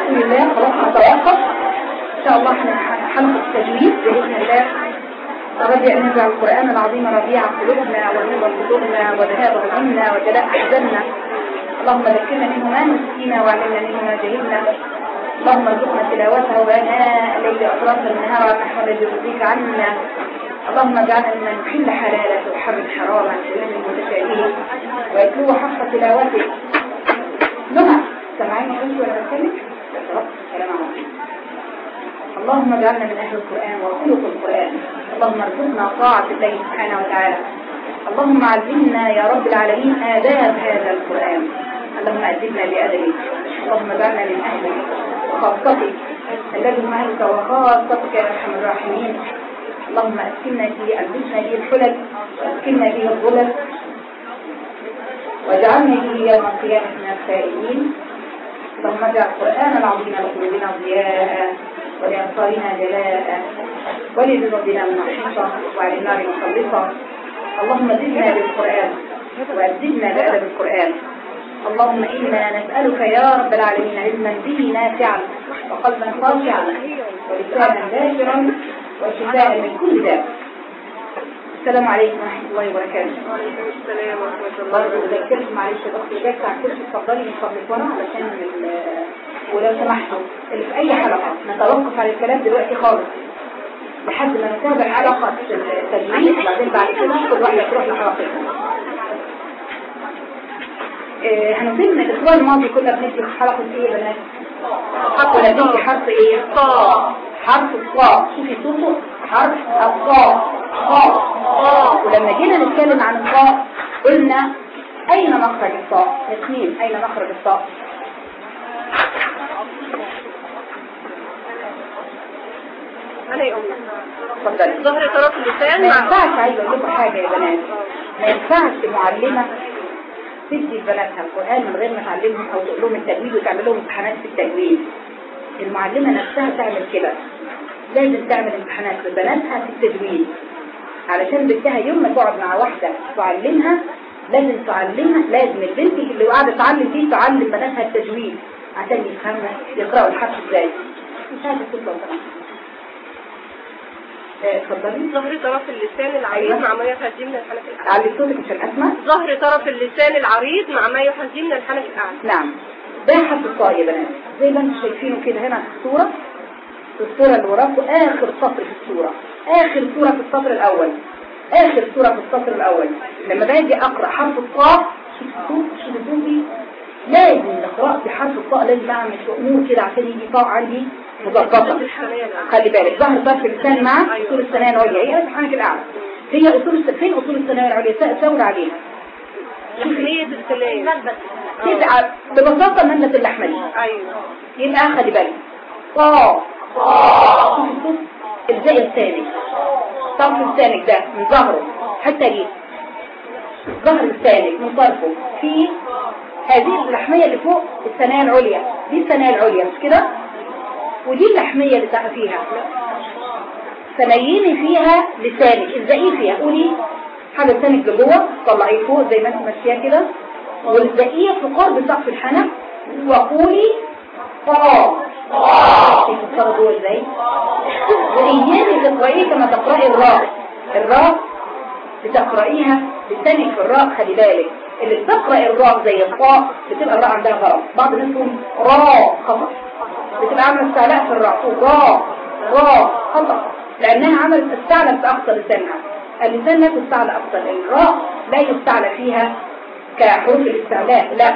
رسول الله خلاص نتوقف ان شاء الله إحنا حلقة التجويد بإذن الله ربي أن نجعل القرآن العظيم ربيع قلوبنا ونور صدورنا وذهاب همنا وجلاء أحزاننا اللهم ذكرنا منه ما نسينا وعلمنا منه ما جهلنا اللهم ارزقنا تلاوته واناء الليل اطراف النهار ونحو الذي يرضيك عنا اللهم اجعلنا ممن يحل حلالك ويحرم حرامك ويؤمن المتشابهين ويتلو حق تلاوته. نهى ولا اللهم اجعلنا من أهل القرآن وخلق القرآن. اللهم ارزقنا طاعة الله سبحانه وتعالى. اللهم علمنا يا رب العالمين آداب هذا القرآن. اللهم أدبنا بأدبك. اللهم اجعلنا من أهلك وخاصتك. الذي هم أهلك وخاصتك يا أرحم الراحمين. اللهم أسكننا فيه ألبسنا فيه الحلل. وأسكننا فيه الظلل. واجعلنا فيه يوم القيامة من الخائرين اللهم اجعل القرآن العظيم لقلوبنا ضياء ولأبصارنا جلاء. ولذنوبنا محيطا وعلى النار مخلصا اللهم زدنا بالقرآن وأزدنا بأدب القرآن. اللهم إنا نسألك يا رب العالمين علما به نافعا وقلبا خاشعا ولسانا ذاكرا وشفاء من كل داء. السلام عليكم ورحمة الله وبركاته. وعليكم السلام ورحمة الله برضه بذكرك معلش يا أختي جاك على الكرسي اتفضلي من فضلك ورا علشان ولو سمحتوا اللي في أي حلقة نتوقف على الكلام دلوقتي خالص. لحد ما نتابع حلقة التجميل وبعدين بعد كده كل واحدة تروح لحلقتها إيه، هنبتدي من الأسبوع الماضي كنا بندي حلقة إيه يا بنات؟ كنا بندي حرف إيه؟ حرف الطاء شوفي صوته. حرف الطاء طاء ولما جينا نتكلم عن الطاء قلنا أين مخرج الطاء اثنين. أين مخرج الطاء اتفضلي. ظهر طرف اللسان ما ينفعش عايزة أقول لكم حاجة يا بنات. ما ينفعش معلمة تدي لبناتها القرآن من غير ما تعلمهم أو تقول لهم التجويد وتعمل لهم امتحانات في التجويد المعلمة نفسها تعمل كده. لازم تعمل امتحانات لبناتها في التجويد. علشان بنتها يوم ما تقعد مع واحدة تعلمها لازم تعلمها لازم البنت اللي قاعدة تعلم دي تعلم بناتها التجويد عشان يفهموا يقرأوا الحرف إزاي. مش لو سمحت. آه، اتفضلي. ظهر طرف اللسان العريض. مع ما يحزمنا الحنك الأعلى. علي صوتك عشان اسمع ظهر طرف اللسان العريض مع ما يحزمنا الحنك الأعلى. نعم. ده حرف الطاء يا بنات. زي ما أنتم شايفينه كده هنا في الصورة. في الصورة اللي وراكم. آخر سطر في الصورة. آخر صورة في السطر الأول. آخر صورة في السطر الأول. لما باجي أقرأ حرف الطاء شوف الصوت شوف الصوت لازم نقرأ بحرف الطاء لازم أعمل أمور كده عشان يجي طاء عندي. الثانية الأعلى خلي بالك. ظهر طرف اللسان مع أصول الثنايا العليا. هي الحنك الأعلى؟ هي أصول الس- فين أصول الثنايا العليا؟ ساور عليها. تحنية الثنايا تبقى ببساطة منة اللحمة دي أيوة. يبقى خلي بالك. الصوت إزاي لسانك طرف لسانك ده من ظهره. حتى دي ظهر لسانك من طرفه. في هذه اللحمية اللي فوق الثنايا العليا. دي الثنايا العليا. مش كده؟ ودي اللحمية اللي تحت فيها. ثنايين فيها لسانك إزاي فيها. قولي حاجة لسانك لجوه طلعيه فوق زي ما انت ماشية كده. والبقية في قرب سقف الحنك وقولي طا شوفي الصلاة جوه إزاي؟ وإياك تقرأيه كما تقرأي الراء. الراء بتقرأيها لسانك في الراء. خلي بالك. اللي بتقرأ الراء زي الطاء بتبقى الراء عندها غلط بعض الناس تقول راء خطأ. بتبقى عاملة استعلاء في تقول راء راء خطأ لأنها عملت استعلى في أقصى لسانها اللسان لا تستعلى أقصى الراء لا يستعلى فيها كحروف الاستعلاء لا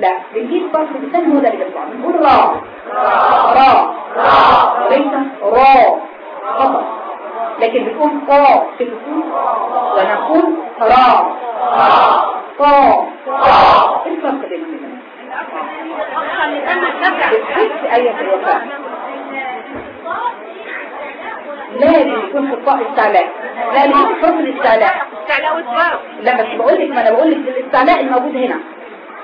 لا بنجيب طرف اللسان هو ده اللي بيطلع بنقول را را وليس را خطأ لكن بتقول طا في الفصول ونقول را طا إيه الفرق بينهم الوفاء لازم يكون في الطاء استعلاء لا في حروف الاستعلاء استعلاء وإطباق لا بس بقول لك ما أنا بقول لك الاستعلاء الموجود هنا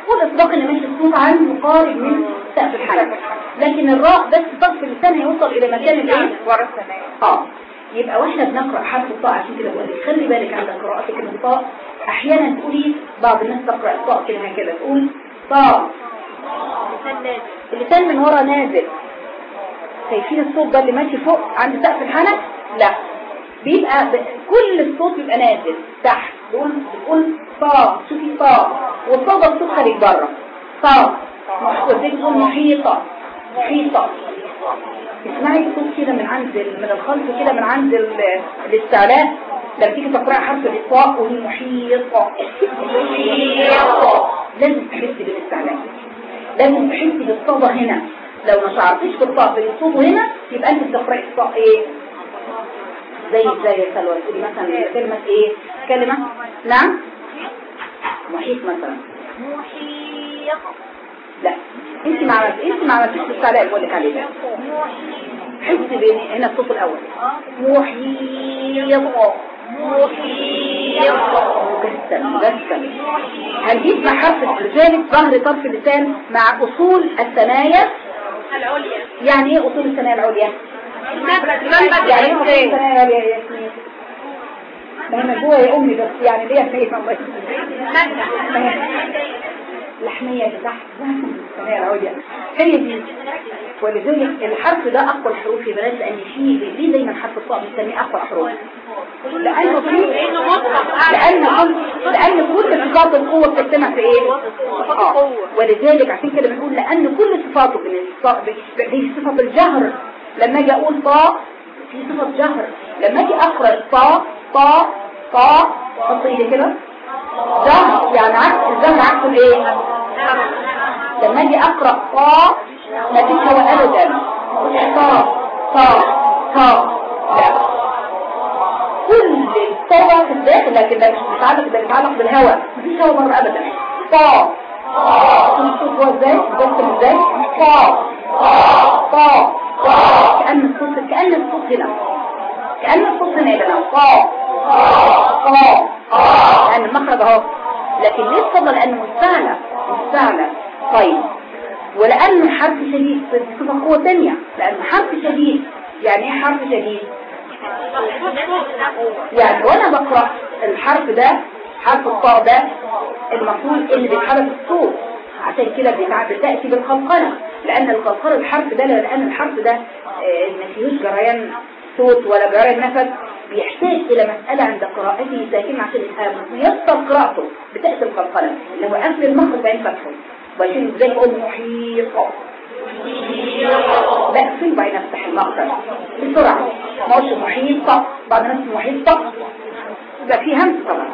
والاطلاق ان ماشي الصوت عنده قارب من سقف الحلق لكن الراء بس طرف اللسان هيوصل إلى مكان الايه ورا الثنايا آه يبقى وإحنا بنقرا حرف الطاء عشان كده بقول لك خلي بالك عند قراءتك من الطاء أحيانا تقولي بعض الناس تقرا الطاء كده هكذا تقول طاء اللسان من ورا نازل. شايفين الصوت ده اللي ماشي فوق عند سقف الحنك؟ لا. بيبقى ب... كل الصوت بيبقى نازل. تحت. بيقول بيقول طا شوفي طا والصوت ده الصوت خارج بره. طا وزي تقول محيطة. محيطة. اسمعي الصوت كده من عند من الخلف كده من عند ال- الاستعلاء. لما تيجي تقرأ حرف الإطلاق وهي محيطة. محيطة لازم تحسي بالاستعلاء. لازم تحسي بالصدى هنا. لو ما شعرتيش بالطاء بين الصوت هنا يبقى أنت بتقرأي الطاء إيه؟ زي زي يا سلوى تقولي مثلا كلمة إيه؟ كلمة؟ نعم؟ محيط مثلا. لا. أنت ما عملت أنت ما عملتيش اللي بقول لك عليه ده حسي بين هنا الصوت الأول. محيط. محيط مجسم مجسم هنجيب مع حرف ظهر طرف اللسان مع أصول الثنايا. العليا. يعني إيه أصول الثنايا العليا؟ يعني إيه أصول الإنسان الثنايا العليا يا ياسمين؟ ما أنا جوة يا أمي بس يعني ليه فاهمه الله لحمية تحت الثنايا العليا هي دي. ولذلك الحرف ده أقوى الحروف يا بنات لأن فيه ليه دايما حرف الطاء بنسميه أقوى حروف لأنه فيه لأنه لأن كل صفات القوة بتجتمع في إيه؟ آه. ولذلك عشان كده بنقول لأن كل صفاته هي صفه الجهر. لما أجي أقول طاء في صفه جهر. لما أقرأ الطاء طاء طاء حط ايدي كده. جهر يعني عكس الجهر عكس الايه؟ لما أجي اقرأ طاء ما فيش هو ابدا طاء طاء طاء لا. كل الطاقة في الداخل لكن ده مش متعلق ده متعلق بالهواء مفيش هواء مرة ابدا. طا. الصوت هو إزاي؟ بيرسم إزاي؟ طا. طا. طا. كأن الصوت كأن الصوت هنا. كأن الصوت هنا يا طا. طا كأن المخرج اهو لكن ليه الصدى لأنه مستعلى مستعلى طيب. ولأنه حرف شديد. صفة قوة تانية لأنه حرف شديد. يعني إيه حرف شديد؟ يعني وأنا بقرأ الحرف ده حرف الطاء ده المفروض ان بيتحرك الصوت. عشان كده بتاع- بتأتي بالقلقلة لأن القلقلة الحرف ده لأن الحرف ده آه، ما فيهوش جريان صوت ولا جريان نفس. بيحتاج إلى مسألة عند قراءته ساكن عشان يبقى ميسر قراءته بتأتي القلقلة اللي هو قبل المخرج بعين فتحه وعشان إزاي أقول محيطة لا فين بعدين افتح المخرج؟ بسرعة. ما قلتش محيطة بعد اسمه محيطة يبقى في همس طبعا.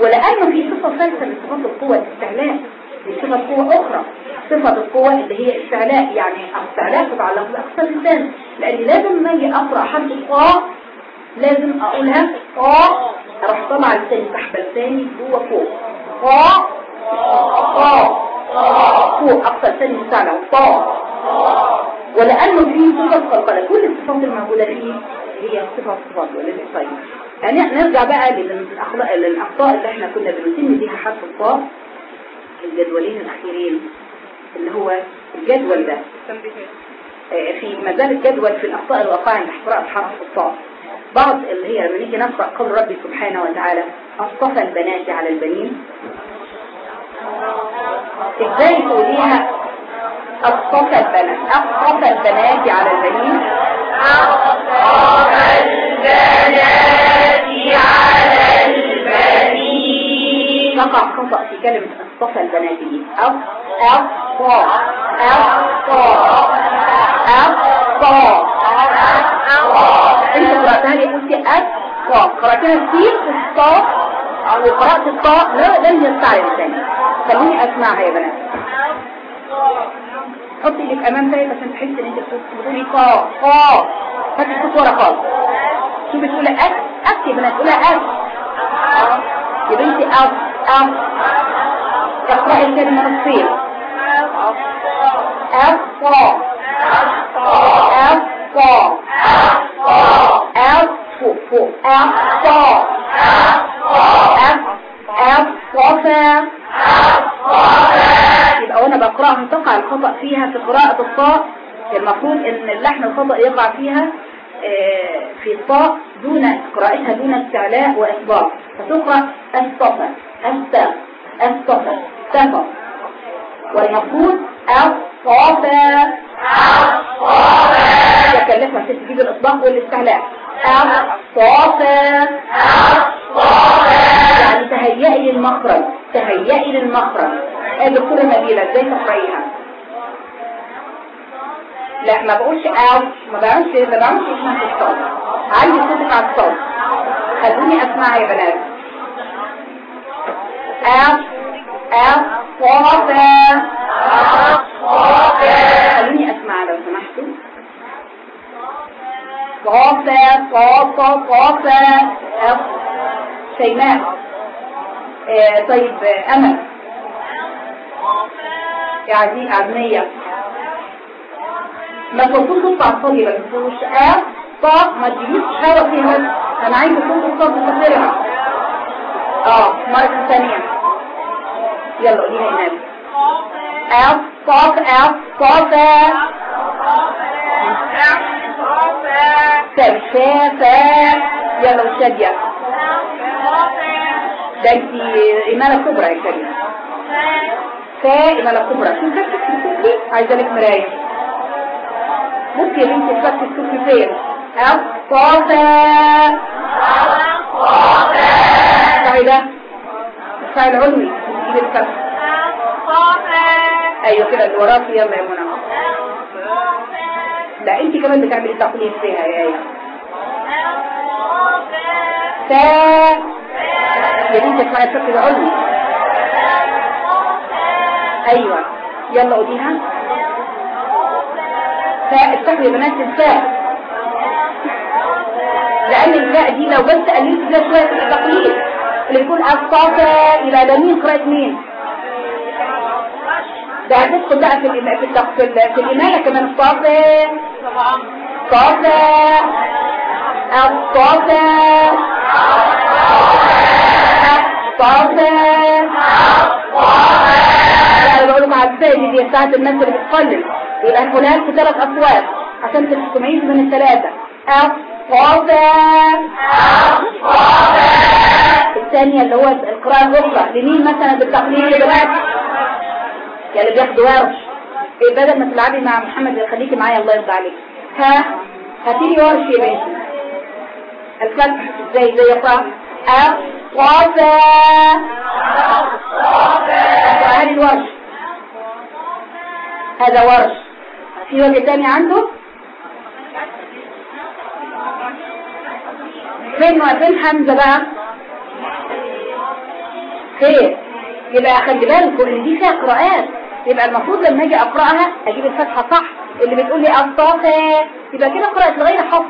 ولأنه في صفة ثالثة من صفات القوة الاستعلاء. دي صفة قوة أخرى. صفة القوة اللي هي استعلاء يعني استعلاء تتعلق بأقصى اللسان لأن لازم ما أقرأ حرف الطاء لازم أقولها طاء أروح طلع لساني تحت لساني جوه فوق. طاء طاء فوق أقصى لساني مستعلى طاء ولأنه في صفة قلقلة كل الصفات الموجودة فيه هي صفة صفات ولذلك طيب؟ يعني نرجع بقى للأخلاق للأخطاء اللي إحنا كنا بنتم بيها حرف الطاء الجدولين الأخيرين. اللي هو الجدول ده. آه، في ما زال الجدول في الأخطاء الواقعة عند قراءة حرف الطاء بعض اللي هي لما نيجي نقرأ قول ربي سبحانه وتعالى أصطفى البنات على البنين. إزاي تقوليها؟ أصطفى البنات أصطفى البنات على البنين. تقع خطأ في كلمة أصطفى البنات دي. أص أصطى أصطى أصطى أنت قرأتها لي قلتي أصطى قرأتها كتير في الصاد وقرأت الطاء لا لن يستعرض تاني خلوني أسمعها يا بنات. حطي إيدك أمام ذلك عشان تحسي إن أنت بتقولي قا قا هاتي الصوت ورا خالص. شوفي بتقولي؟ اك اك يا بنات تقولي اك يا بنتي اف اف اقرأي الكلمة نصين اف صا اف صا اف فوق فوق اف صا اف اف صفا يبقى وأنا بقرأها تقع الخطأ فيها في قراءة الطاء المفروض ان اللحن الخطأ يقع فيها آه، في الطاء دون قراءتها دون استعلاء وإصباط فتقرأ الصفا السا الصفا سفا والمفروض أو صافا يكلفها ست تجيب الاطباق والاستعلاء صافا يعني تهيئي للمخرج تهيئي للمخرج الدكتورة نبيلة إزاي تقرأيها؟ لا ما بقولش أو ما بعملش ما بعملش اسمها في الصوت عندي صوتك على الصوت خلوني أسمعها يا بنات. أو أو صافا خلوني اسمع لو سمحتوا صافا صافا صافا أو شيماء آه طيب أمل. يا عزيز ما توصلش صوت الفاضي ما توصلش آه صوت ما تجيبيش حاجة فيها أنا عايزة صوت الصوت تكسرها آه مرة ثانية. يلا قولي لي النبي. آه صوت آه صوت سفافة يلا وشادية ده انت إمالة كبرى يا شادية فا إمالة كبرى. شو فاكر تكتبي؟ عايزة لك مراية. بصي يا بنتي تكتبي فين؟ أو صافا صافا ده الفعل العلوي تجيب الفتح أيوه كده اللي وراكي. يلا يا منى. لا انت كمان بتعملي تقليد فيها يا إيه فا يا بنتي اسمعي الشكل العلوي أيوه. يلا قوليها. افتحوا يا بنات الفاء لأن الفاء دي لو بس قللت فيها شوية في التقليد اللي بيكون الصافة إلى ده مين قراءة مين؟ ده هتدخل بقى في الإما- في التق- في ال- في الإمالة كمان الصافة صافة الصافة الصافة لا أنا بقول لكم على الفاء دي بتاعت الناس اللي بتقلل يبقى لكم ثلاث أصوات عشان تميزوا بين الثلاثة. الصافة الثانية اللي هو القراءة الأخرى. لمين مثلا بالتقليد يا اللي بياخدوا ورش إيه بدل ما تلعبي مع محمد خليكي معايا الله يرضى عليك. ها هاتيلي ورش يا بنتي الفتح زي زي يقرأ الصافة هذه الورش. هذا ورش. في وجه تاني عنده؟ فين وفين حمزة بقى؟ خير. يبقى خلي بالكم إن دي فيها قراءات. يبقى المفروض لما أجي اقراها أجيب الفتحه صح اللي بتقول لي الصافه يبقى كده قرأت لغير حفظ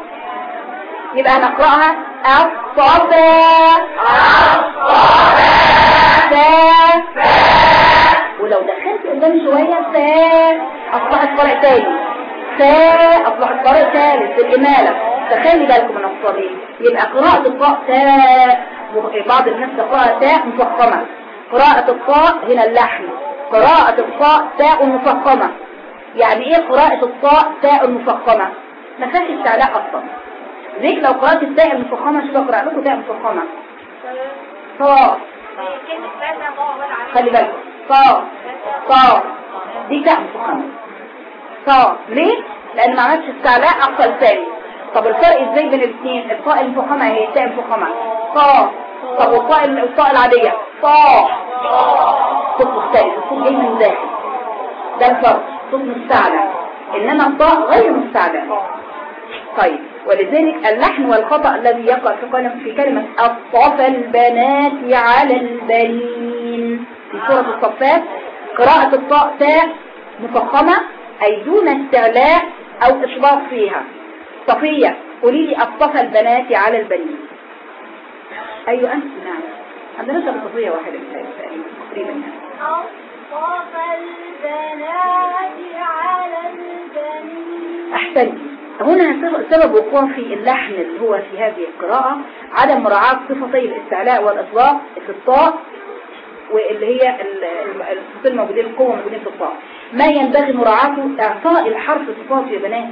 يبقى هنقراها الصافه الصافه ولو دخلت قدام شوية فا أصبحت قارئ تاني. فا أصبحت قارئ ثالث الاماله فخلي بالكم من النقطه دي يبقى قراءة الطاء تاء بعض الناس تقرأها تاء مفخمة. قراءة الطاء هنا اللحن. قراءة الطاء تاء مفخمة. يعني إيه قراءة الطاء تاء مفخمة؟ ما فيهاش استعلاء أصلا. زيك لو قرأت التاء المفخمة شو بقرا لكم تاء مفخمة؟ طاء خلي بالك. طاء طاء دي تاء مفخمة. طاء ليه؟ لأن ما عملتش استعلاء اقصى لساني طب الفرق إزاي بين الاثنين؟ الطاء المفخمة هي التاء المفخمه طاء طب والطاء الطاء مختلف الصوت جاي داخل ده الفرق. صوت مستعلى انما الطاء غير مستعلى طيب ولذلك اللحن والخطأ الذي يقع في كلمة في كلمة أصطفى البنات على البنين. في سورة الصفات قراءة الطاء تاء مفخمة أي دون استعلاء أو إشباط فيها. صفية قولي لي أصطفى البنات على البنين. أيوة أنت نعم. عندنا صفية واحدة تقريبا. يعني أحسنت هنا سبب- وقوع في اللحن اللي هو في هذه القراءة عدم مراعاة صفتي الاستعلاء والإطلاق في الطاء واللي هي ال- ال- الصفتين الموجودين القوة موجودين في الطاء. ما ينبغي مراعاته إعطاء الحرف صفاته يا بنات.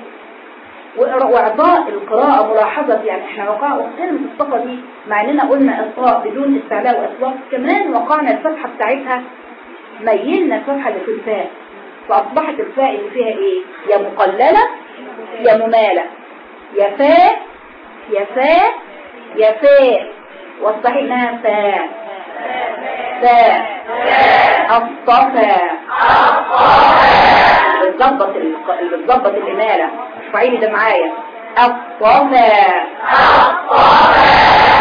وإعطاء القراءة ملاحظة يعني إحنا وقع كلمة الصفة دي مع إننا قلنا الطاء بدون استعلاء وإطلاق كمان وقعنا الفتحة بتاعتها ميلنا الفتحة اللي في الفاء فأصبحت الفاء اللي فيها إيه؟ يا مقللة يا ممالة. يا فاء يا فاء يا فاء. والصحيح انها فاء. فاء. الصفا بتظبط بتظبط الإمالة ارفعي لي ده معايا. الصفا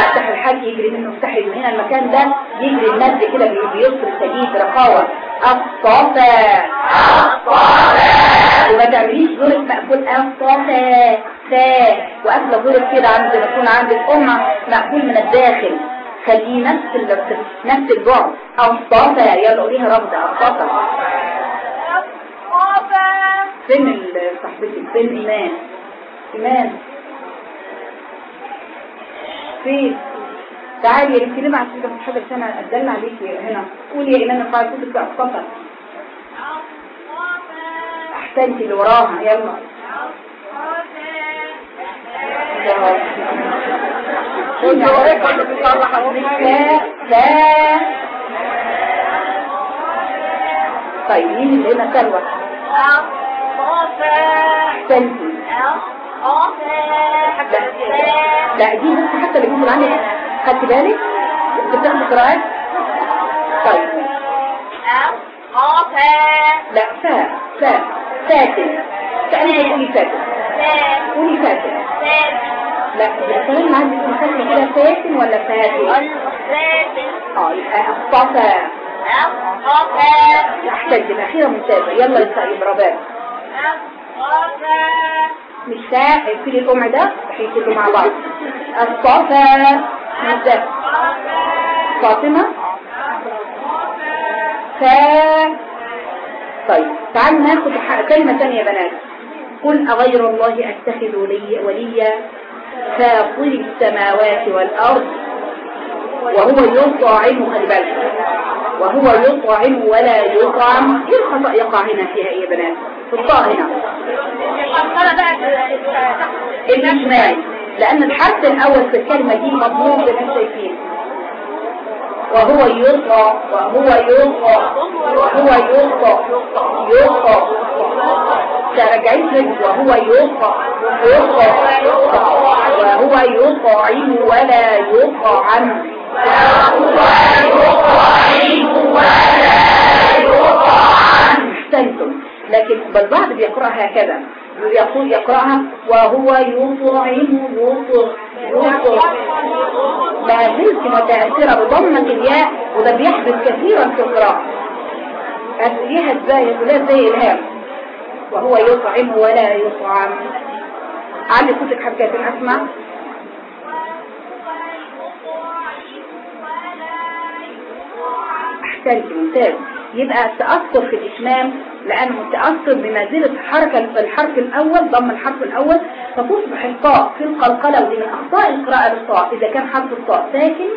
افتح الحاج يجري منه افتحي من هنا المكان ده يجري المد كده بي- بيصر سجيد رخاوة الصفا وما تعمليش دورك مقفول الصفا فا وقافلة دورك كده عند ما تكون عندك أمة مقفول من الداخل. خليه نفس ال- نفس البعد. الصفا يلا قوليها رفض الصفا فين صاحبتك فين إيمان إيمان. فين تعالي يا بنتي ليه ما عرفتي في حاجة عشان أدل عليكي هنا. قولي يا إيمان القاعدة صوتك بقى اختصر أحسنتي اللي وراها يلا. لا لا. طيب مين اللي هنا سلوى؟ احسنتي لا دي بس حتى اللي بيقول عنك خدت بالك؟ بتاخد قراءات طيب. لا فا فا فاتن. تقريبا قولي فاتن؟ قولي فاتن. لا الكلام عندي فاتن كده. فاتن ولا فاتن؟ آه يبقى الصفا أحتاج الاخيره ممتازه يلا يا برافو مش ساعة في الجمع ده هيكتبوا مع بعض. الصفا ممتاز فاطمة. فا طيب تعالوا ناخد كلمة ثانية يا بنات. قل أغير الله أتخذ ولي وليا فاطر السماوات والأرض وهو يطعم بالك وهو يطعم ولا يطعم. إيه الخطأ يقع هنا فيها إيه يا بنات؟ الطاء هنا الإجمال لأن الحرف الأول في الكلمة دي مضمون زي ما أنتم شايفين. وهو يلقى وهو يلقى وهو يلقى يلقى. ترجعين رجل وهو يلقى يلقى. وهو يطعم ولا يطعم. احسنتم لكن البعض بيقرأها هكذا. يقول يقرأها وهو يطعم يطعم يطعم. ما زلت متأثرة بضمة الياء وده بيحدث كثيرا في القراءة. هتلاقيها إزاي هتلاقيها زي الهام. وهو يطعم ولا يطعم. علي صوتك حبكات أسمع؟ احسنت ممتاز يبقى التأثر في الإتمام لأنه متأثر بنازلة حركة الحرف الأول ضم الحرف الأول فتصبح الطاء في القلقلة ودي من أخطاء القراءة للطاء إذا كان حرف الطاء ساكن.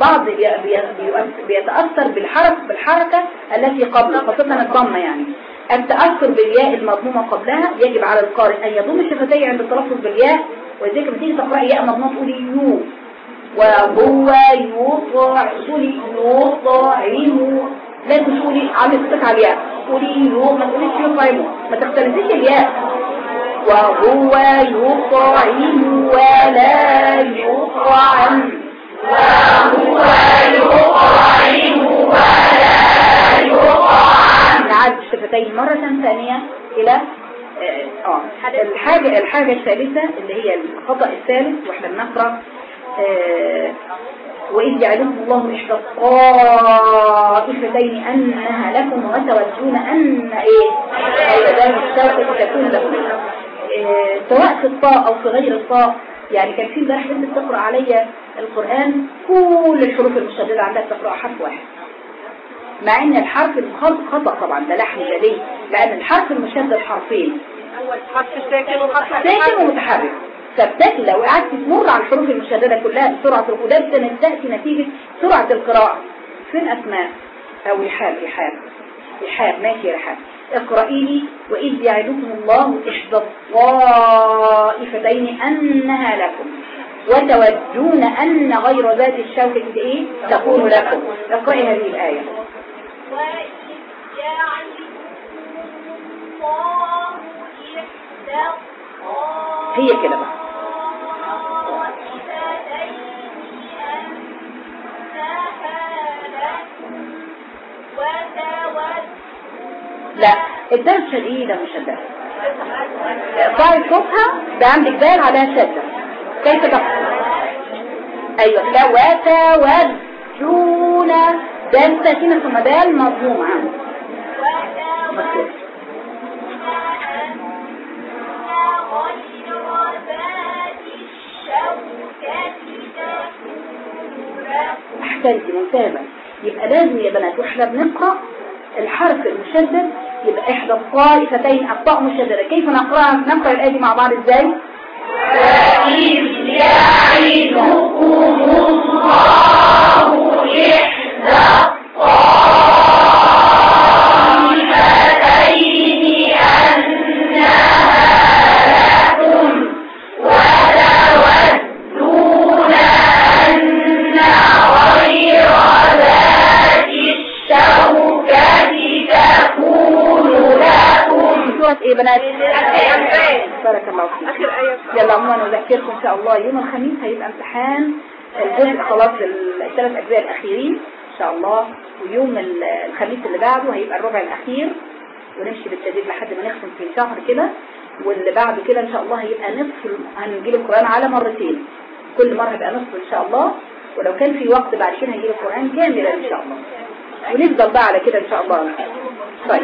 بعض بي... بي... بي... بيتأثر بالحرف بالحركة التي قبل خاصة الضمة يعني. التأثر بالياء المضمومة قبلها يجب على القارئ أن يضم شفتيه عند التلفظ بالياء وذلك لما تيجي تقرأ ياء مضمومة تقولي يو. وهو يطع يطعم لا تقولي عامل صوتك على الياء. تقولي يو ما تقوليش يطعم ما تختلفيش الياء. وهو يطعم ولا يطعم. وهو يطعم ولا يطعم. نعد الشفتين مرة ثانية إلى آه الحاجة الحاجة الثالثة اللي هي الخطأ الثالث وإحنا بنقرأ آه وإذ يعلم الله إحدى الطائفتين أنها لكم وتودون أن إيه؟ ذلك الشرق تكون لكم. آه سواء في الطاء أو في غير الطاء. يعني كان في امبارح بنت بتقرأ عليا القرآن كل الحروف المشددة عندها بتقرأ حرف واحد. مع إن الحرف خطأ طبعا ده لحن جلي لأن الحرف المشدد حرفين. أول حرف ساكن وحرف ساكن ومتحرك. فبتاكل لو قعدت تمر على الحروف المشددة كلها بسرعة وده تأتي نتيجة سرعة القراءة. فين أسماء؟ أو رحاب رحاب. رحاب ماشي رحاب. اقرأي لي وإذ يعدكم الله إحدى الطائفتين أنها لكم وتودون أن غير ذات الشوكة إيه؟ تكون لكم. اقرأي هذه الآية. هي كده بقى. لا الدال شديدة مشددة ضعي صوتها ده عندك دال عليها شدة. كيف تقول؟ أيوه لا وتودون دال ساكنة ثم دال مضمومة مكتوب أحسنتي ممتازة. يبقى لازم يا بنات وإحنا بنقرأ الحرف المشدد يبقى إحدى الطائفتين الطاء مشددة. كيف نقرأها؟ نقرأ الآية مع بعض إزاي؟ وإذ يعدكم الله سورة إيه بنات بارك الله فيك. يلا عموما نذكركم إن شاء الله يوم الخميس هيبقى امتحان الجزء خلاص الثلاث أجزاء الأخيرين إن شاء الله. ويوم ال- الخميس اللي بعده هيبقى الربع الأخير. ونمشي بالتدريج لحد ما نختم في شهر كده. واللي بعد كده إن شاء الله هيبقى نصف هنجيب القرآن على مرتين. كل مرة هيبقى نصف إن شاء الله. ولو كان في وقت بعد كده هنجيب القرآن كاملا إن شاء الله. ونفضل بقى على كده إن شاء الله. طيب.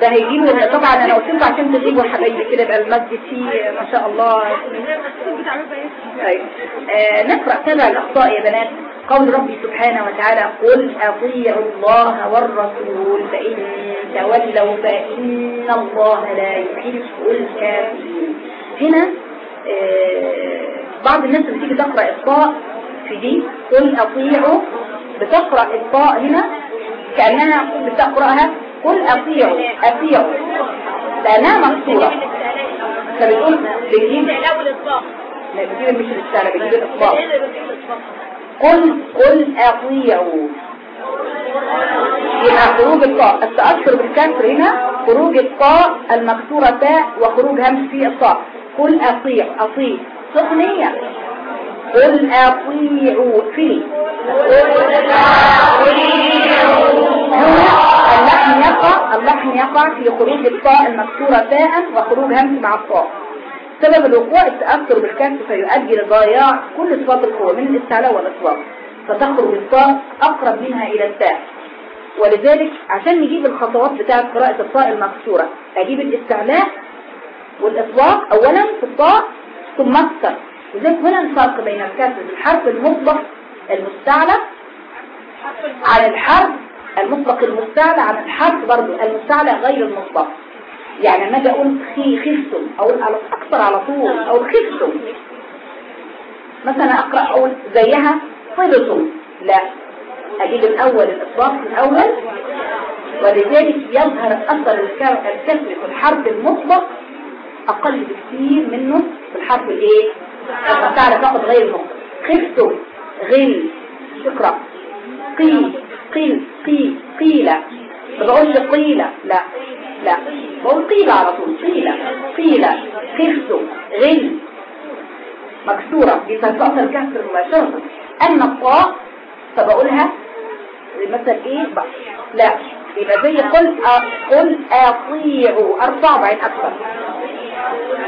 ده هيجيبوا طبعا أنا قلت لكم عشان تجيبوا حبايبي كده يبقى المسجد فيه ما شاء الله. طيب. آه نقرأ تبع الأخطاء يا بنات. قول ربي سبحانه وتعالى قل أطيعوا الله والرسول فإن تولوا فإن الله لا يحب الكافرين. هنا آه بعض الناس اللي تيجي تقرأ الطاء في دي قل أطيعوا بتقرأ الطاء هنا كأنها بتقرأها قل أطيعوا أطيعوا. لأنها مكسورة فبتقول بتجيب الأول الضغط لا بتجيب مش الرسالة بتجيب الإطلاق قل قل أطيعوا. يبقى خروج الطاء. التأثر بالكسر هنا خروج الطاء المكسورة تاء وخروج همس في الطاء. قل أطيع أطيع. سخنية قل أطيعوا. في. هنا اللحن يقع اللحن يقع في خروج الطاء المكسورة تاء وخروج همس مع الطاء. سبب الوقوع التأثر بالكسر فيؤدي لضياع كل صفات القوة من الإستعلاء والإطلاق. فتخرج الطاء أقرب منها إلى التاء. ولذلك عشان نجيب الخطوات بتاعة قراءة الطاء المكسورة أجيب الاستعلاء والإطلاق أولا في الطاء ثم أكثر لذلك هنا الفرق بين الكسر الحرف المطلق المستعلى عن الحرف المطلق المستعلى عن الحرف برضو المستعلى غير المطلق. يعني لما أجي أقول خي خفتم أقول أكثر على طول أقول خفتم. مثلا أقرأ أقول زيها طلتم لا. أجيب الأول الإطلاق الأول ولذلك يظهر أثر الك- الكسر في الحرف المطلق أقل بكثير منه في الحرف الايه المستعلى فقط غير المطلق. خفتم غل اقرا قيل. قيل قيل قيل. ما بقولش قيل. لا لا. بقول قيل على طول. قيل قيل. خفت غل. مكسورة. دي تنفصل الكسر مباشرة أما الطاء فبقولها مثلا إيه؟ بقى لا. يبقى زي قل قل اطيعوا أرفع بعين أكثر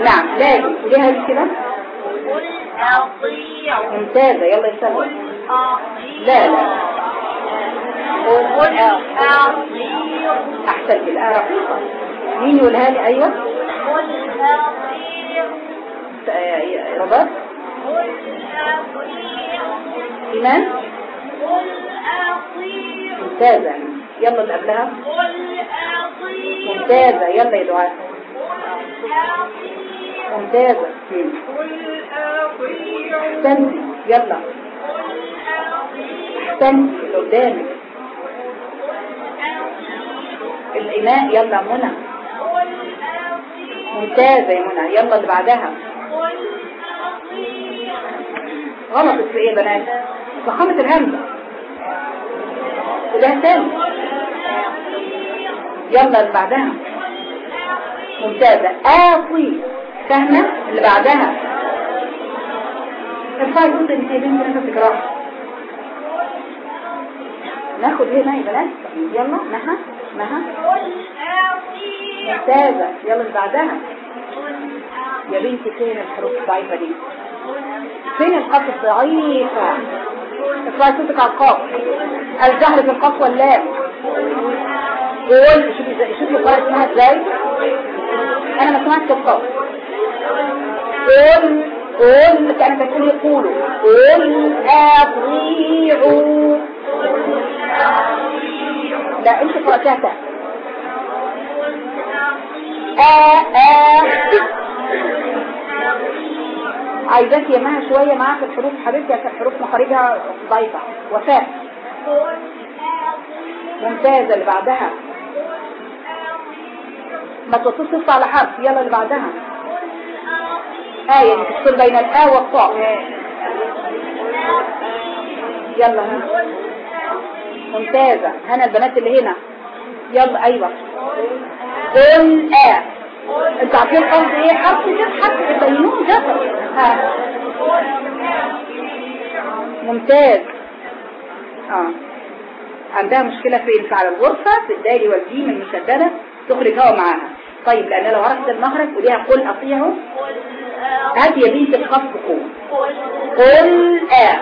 نعم. لازم ليها دي كده؟ قل أطيعوا ممتازة. يلا يسلم لا لا. أحسن رقيقة مين يقولها لي أيوه. آه، رباط أطيعوا ممتازة. يلا اللي قبلها. ممتازة. يلا يا دعاء. ممتازة. أحسنتي. يلا. أحسنتي. اللي قدامك. الإناء يلا منى. ممتازة يا منى. يلا اللي بعدها. غلطت في إيه يا بنات؟ فخامة الهمزة. وده تاني. يلا اللي بعدها. ممتازة. آطي فاهمة؟ اللي بعدها. ارفعي صوت انت يا بنت نفسك راح ناخد هنا يا بنات. يلا مها مها ممتازة. يلا اللي بعدها. يا بنتي فين الحروف الضعيفة دي؟ فين القاف الضعيفة؟ ارفعي صوتك على القاف. الجهر في القاف واللام. قول. شوفي إزاي. شوفي القراءة اسمها إزاي. أنا ما سمعتش القاف. قول. قول. كانت بتقول يقولوا. قول. اطيعوا لا انت قرأتها تاني. آ آ عايزاك يا مها شوية معاك الحروف حبيبتي عشان الحروف مخارجها ضعيفة. وفاء. ممتازة اللي بعدها. ما توصلش على حرف يلا اللي بعدها. آية تفصل بين الآ والطاء. يلا ها ممتازة. هنا البنات اللي هنا. يلا أيوه. قل آ. أنتوا عارفين قصدي إيه؟ حرف كده حرف تبينوه جسر ها. ممتاز. آه. عندها مشكلة فين في على الغرفة في الدال والجيم المشددة. تخرج هوا معاها. طيب لأن لو عرفت المخرج وديها قل أطيعه. هات يا بنت الخط بقوة قل آ.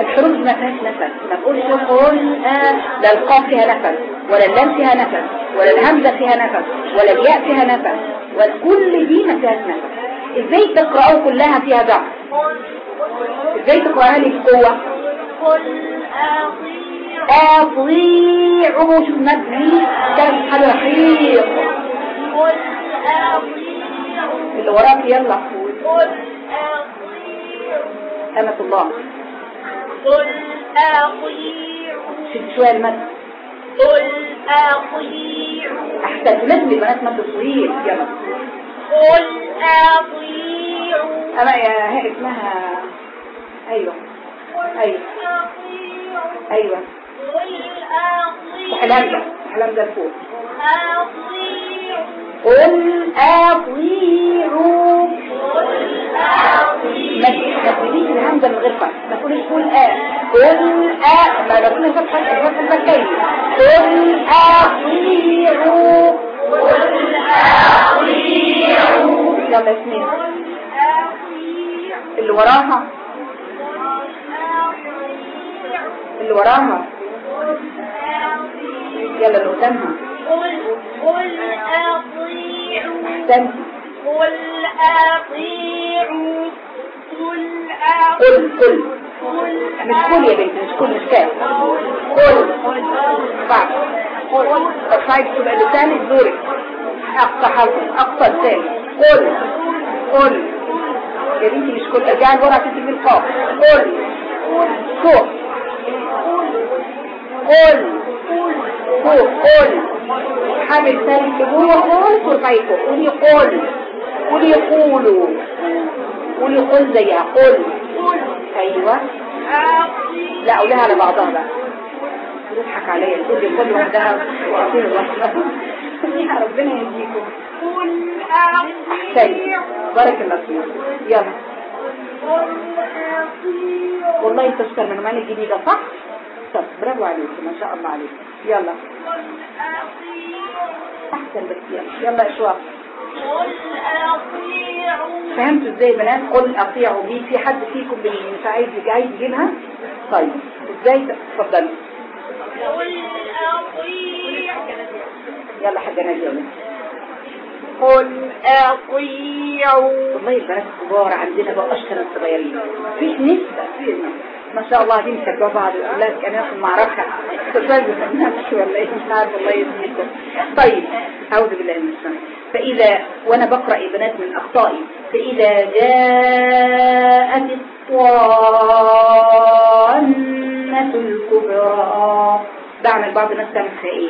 الحروف ما فيهاش نفس. ما تقولش قل آ لا القاف فيها نفس ولا اللام فيها نفس ولا الهمزة فيها نفس ولا الياء فيها نفس وكل دي ما فيهاش نفس. إزاي تقرأوا كلها فيها ضعف؟ إزاي تقرأها لي بقوة؟ اطيعوا شوف مبني. كان حاجة رحيق اللي وراك يلا. أمة الله. قل أطيعوا شوف شوية المد قل أطيعوا أحسن. لازم البنات مد طويل يلا. قل أطيعوا أما يا هي اسمها أيوه. أيوه. أيوه. قل وحلامدة أطيعوا حلامدة الفوق. أطيعوا قل أطيعوا قل ما ما تجيبيش الهمزة من غير فتح ما تقوليش قل آ. قل آ. ما ربنا فتح الفتح المكي قل أطيعوا قل أطيعوا يلا أطيعوا اللي وراها. اللي وراها. يلا اللي قدامها. قل قل أطيعوا احسنتي قل أطيعوا. قل قل قل. قل مش كل يا بنتي مش كل مش كام قل. بعد قل. ارفعي تبقى لسانك دورك أقصى حرف أقصى لسانك قل. قل. يا بنتي مش كل ارجعي لورا تجيبي القاف. قل. فوق قل. فوق قل. حامل لسانك لجوه خالص قولي قل قولي قولوا قولي قل زيها. قل أيوه. لا قولها على بعضها بقى. تضحك عليا. تقول لي كل وحدها واطير الواحدة يا ربنا يهديكم. قل احسن بارك الله فيك. يلا. والله تشكر من مال الجديدة صح؟ طب برافو عليك ما شاء الله عليك. يلا. أحسن بس يلا اشواق فهمتوا إزاي بنات؟ قل أطيعوا دي في حد فيكم بي- عايز عايز يجيبها طيب إزاي؟ اتفضلي. قل أطيعوا يلا حاجة نادية. قل أطيعوا. والله البنات الكبار عندنا بقى أشطر الصغيرين. مفيش نسبة فيه ما شاء الله دي مشجعوا بعض الأولاد كانوا في المعركة. تفاجئوا نفسي ولا إيه مش عارف الله يهديكم طيب أعوذ بالله من الشيطان. فإذا وأنا بقرأ يا بنات من أخطائي فإذا جاءت الطامة الكبرى. بعمل بعض الناس تعمل إيه؟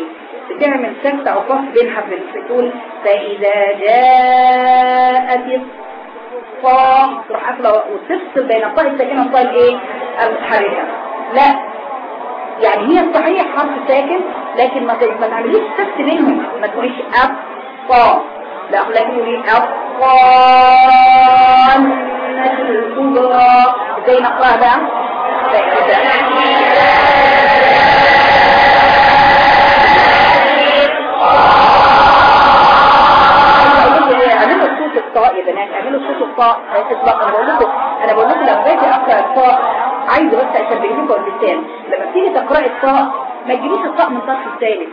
بتعمل سكتة أو فصل بين حرفين بتقول فإذا جاءت الطاء تروح قافلة وتفصل بين الطاء الساكنة والطاء الايه المتحركه لا. يعني هي الصحيح حرف ساكن لكن ما ما تعمليش سكت بينهم ما تقوليش أبطا لا لكن تقولي أبطان الكبرى. إزاي نقرأها بقى؟ زي كده. اعملوا صوت الطاء يا بنات اعملوا صوت الطاء أنا بقول لكم أنا بقول لكم لما باجي أقرأ الطاء عايزه بس اشبه لكم اللسان لما تيجي تقرأي الطاء ما تجيبيش الطاء من طرف الثالث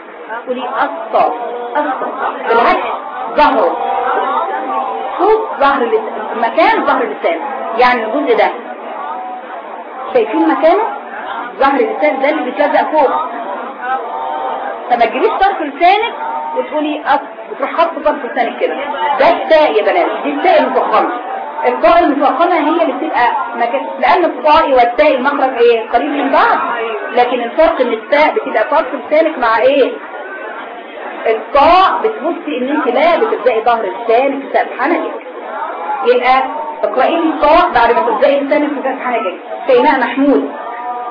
قولي الطاء الطاء بالعكس ظهره. صوت ظهر اللسان مكان ظهر اللسان يعني الجزء ده. شايفين مكانه؟ ظهر اللسان ده اللي بيتلزق فوق. فما تجيبيش طرف لسانك وتقولي أص وتروح حاطه طرف لسانك كده. ده التاء يا بنات. دي التاء المفخمة. الطاء المفخمه هي اللي بتبقى مكان لأن الطاء والتاء المخرج إيه؟ قريب من بعض. لكن الفرق إن التاء بتبقى طرف لسانك مع إيه؟ الطاء بتبصي إن أنت لا بتبدأي ظهر لسانك في حنكك يبقى اقرأي لي الطاء بعد ما تبدأي لسانك في سقف حنكك شيماء محمود.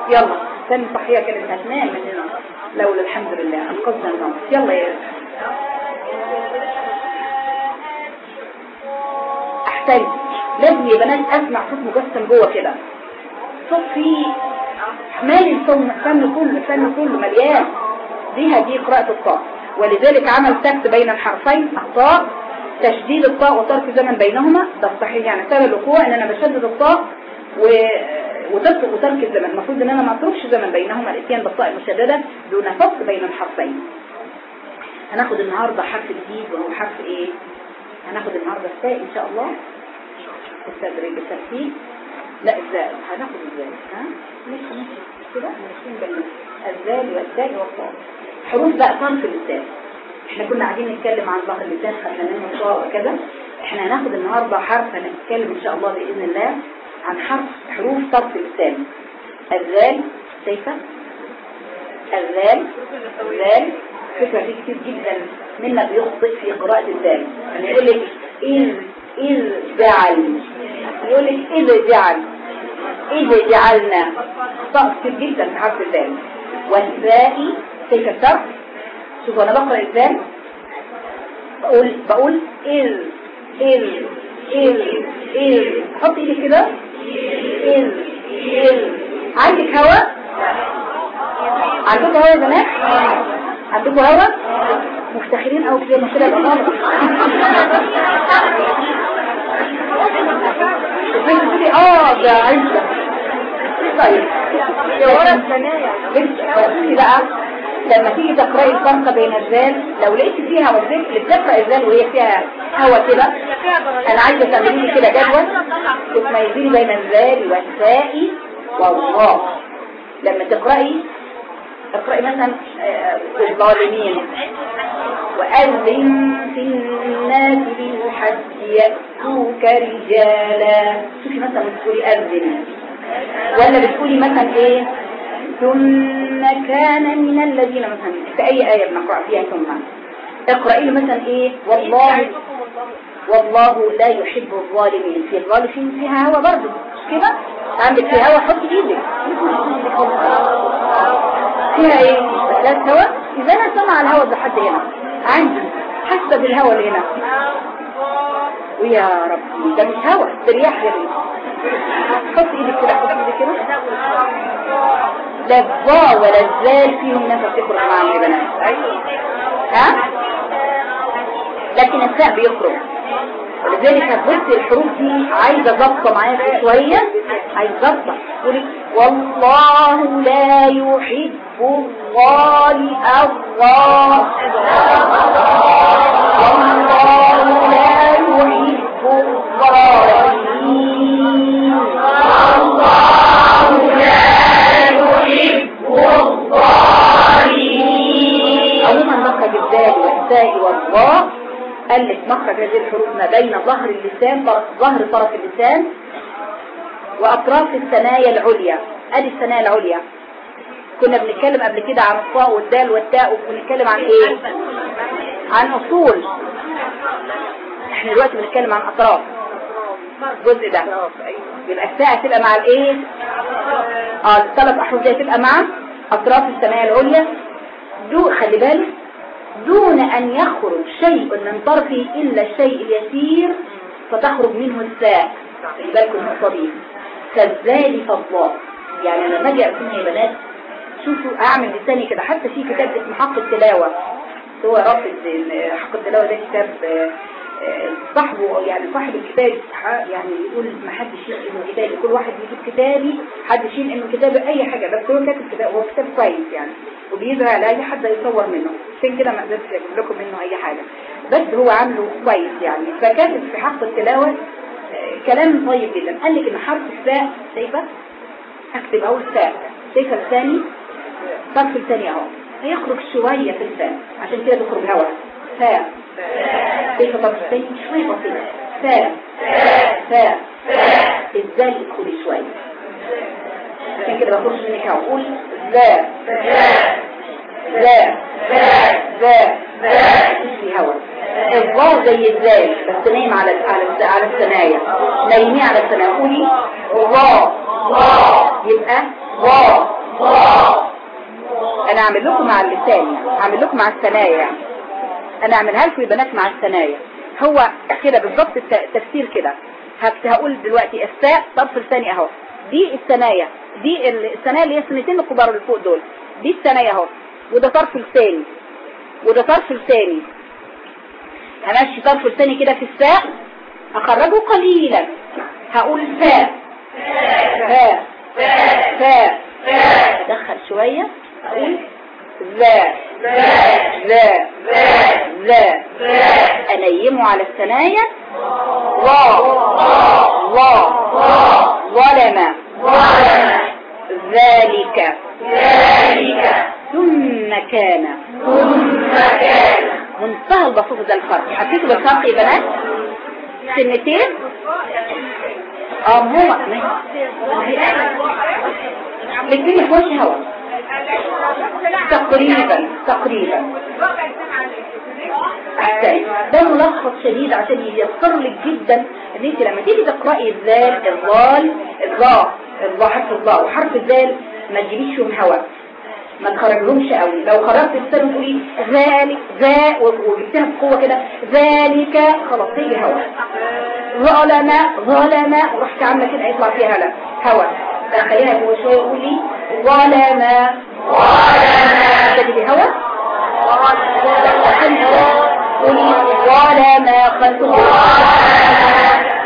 يلا ثاني صحية كانت هتنام مننا لولا الحمد لله. أنقذنا النوم يلا يا احسن لازم يا بنات أسمع صوت مجسم جوه كده. صوت فيه مالي الفم الفن كله الفن كله مليان. دي هذه قراءة الطاء ولذلك عمل سكت بين الحرفين الطاء تشديد الطاء وترك زمن بينهما. ده صحيح يعني. سبب الوقوع إن أنا بشدد الطاء و... وترك وترك الزمن. المفروض إن أنا ما أتركش زمن بينهما. الإتيان بالطاء المشددة دون فصل بين الحرفين. هناخد النهاردة حرف جديد وهو حرف إيه؟ هناخد النهاردة التاء إن شاء الله. بالتدريب بالترتيب. لا الزاء هناخد الزاء ها؟ مش ماشي. كده؟ ماشيين بين الزال والتاء والطاء حروف بقى طرف اللسان إحنا كنا قاعدين نتكلم عن ظهر اللسان خدنا منه الطاء وكذا إحنا هناخد النهارده حرف هنتكلم إن شاء الله بإذن الله عن حرف حروف طرف اللسان الزال شايفة؟ الزال الزال فكرة دي كتير جدا. منا بيخطئ في قراءة الزال يعني يقول لك إذ إذ جعل يقول لك إذ جعل إذ جعلنا. كتير جدا في حرف الزال والباقي كيف الترك شوفوا أنا بقرأ الزال بقول بقول إذ. إذ. إذ. إذ. حط إيدك كده. إذ. إذ. عندك هواء عندكم هوا يا بنات عندكم هوا؟ مفتخرين أو كده كده تقولي آه ده عايزه طيب يا ورا الثنايا بنتي بقى لما تيجي تقرأي الفرق بين الزال لو لقيت فيها والذكر اللي بتقرا الزال وهي فيها هوا كده أنا عايزه تعملي لي كده جدول وتميزي لي بين الزال والساء والظاء لما تقرأي اقرأي مثلا آه، الظالمين. وأذن في الناس بالحج يأتوك رجالا. شوفي مثلا بتقولي أذن. ولا بتقولي مثلا إيه؟ ثم كان من الذين مثلا في أي آية بنقرأ فيها ثم؟ اقرأي مثلا إيه؟ والله والله لا يحب الظالمين في الظالمين فيها هوا برضه كده عندك فيها هوا حط إيدك فيها إيه؟ ثلاث هوا إذا أنا سمع الهوا لحد هنا. عندي. حاسه بالهوا اللي هنا. ويا ربي. ده مش هوا. ده رياح يا حط إيدك كده حط إيدك كده. لا الظا ولا الزال فيهم نفس تخرج معاهم يا بنات. ها؟ لكن الساء بيخرج. ولذلك هتبصي الحروف دي عايزة ضبطه معايا شوية. عايزه ضبطه تقولي والله لا يحب الظالم الله. والله لا يحب الظالمين الله. لا يحب الظالمين عموما مخرج الدال والتاء والظاء لك مخرج هذه الحروف ما بين ظهر اللسان ظهر طرف اللسان وأطراف الثنايا العليا. ادي الثنايا العليا. كنا بنتكلم قبل كده عن الطاء والدال والتاء وبنتكلم عن إيه؟ عن أصول. إحنا دلوقتي بنتكلم عن أطراف. الجزء ده. يبقى الساعة تبقى مع الإيه؟ آه الثلاث أحرف دي تبقى مع أطراف السماء العليا. دو خلي بالك دون أن يخرج شيء من طرفه إلا الشيء اليسير فتخرج منه الساء بالكم دي كذلك الله يعني لما أجي أرسم يا بنات شوفوا أعمل لساني كده. حتى في كتاب اسمه حق التلاوة. هو رافض إن حق التلاوة ده كتاب صاحبه يعني صاحب الكتاب يعني يقول ما حدش يشيل من كتابي كل واحد يجيب كتابي حد يشيل من كتابي أي حاجة بس هو كاتب كتاب هو كتاب كويس يعني. وبيزرع لاي حد يصور منه. عشان كده ما قدرتش أجيب لكم منه أي حاجة. بس هو عامله كويس يعني. فكاتب في حق التلاوة آه، كلام طيب جدا. قال لك إن حرف الساء شايفه هكتب أول ساء شايفه الثاني؟ طرف الثاني أهو. هيخرج شوية في الثاني عشان كده بيخرج هواء شايفه طرف الثاني شوية بسيطة ساء ساء إزاي ادخلي شوية عشان كده بخرج منك اهو قول ذا ذا ذا مش في هواء الظاء زي الزاي بس نايم على على على الثنايا نايمين على الثنايا قولي ظاء يبقى ظاء أنا اعمل لكم مع اللسان يعني اعمل لكم مع الثنايا يعني أنا أعملها لكم يا بنات مع الثنايا. هو كده بالظبط الت- التفسير كده. هقول دلوقتي الساء طرف الثاني أهو. دي الثنايا. دي ال- الثنايا اللي هي السنتين الكبار اللي فوق دول. دي الثنايا أهو. وده طرف الثاني. وده طرف الثاني. همشي طرف الثاني كده في الساء هخرجه قليلا. هقول فاء فاء فاء ادخل شوية. أقول ذا ذا ذا انيمه على الثنايا ظا ظا ظلم ذلك ثم كان منتهى البساطة ده الفرق حسيتوا بالفرق يا بنات سنتين آه هو الاثنين فيهوش هوا تقريبا تقريبا. احسن ده ملخص شديد عشان ييسر لك جدا إن أنت لما تيجي تقرأي الذال الضال الضاء الضاء حرف الضاء وحرف الذال ما تجيبيش فيهم هواء ما تخرجهمش قوي. لو خرجت السنة تقولي ذلك ذا وجبتها بقوة كده ذلك خلاص تيجي هواء ظلم ظلم ورحت عاملة كده يطلع فيها هواء دخليها جوه شوية وقولي ظلم ظلم تجيبي هواء قولي ظلم خلف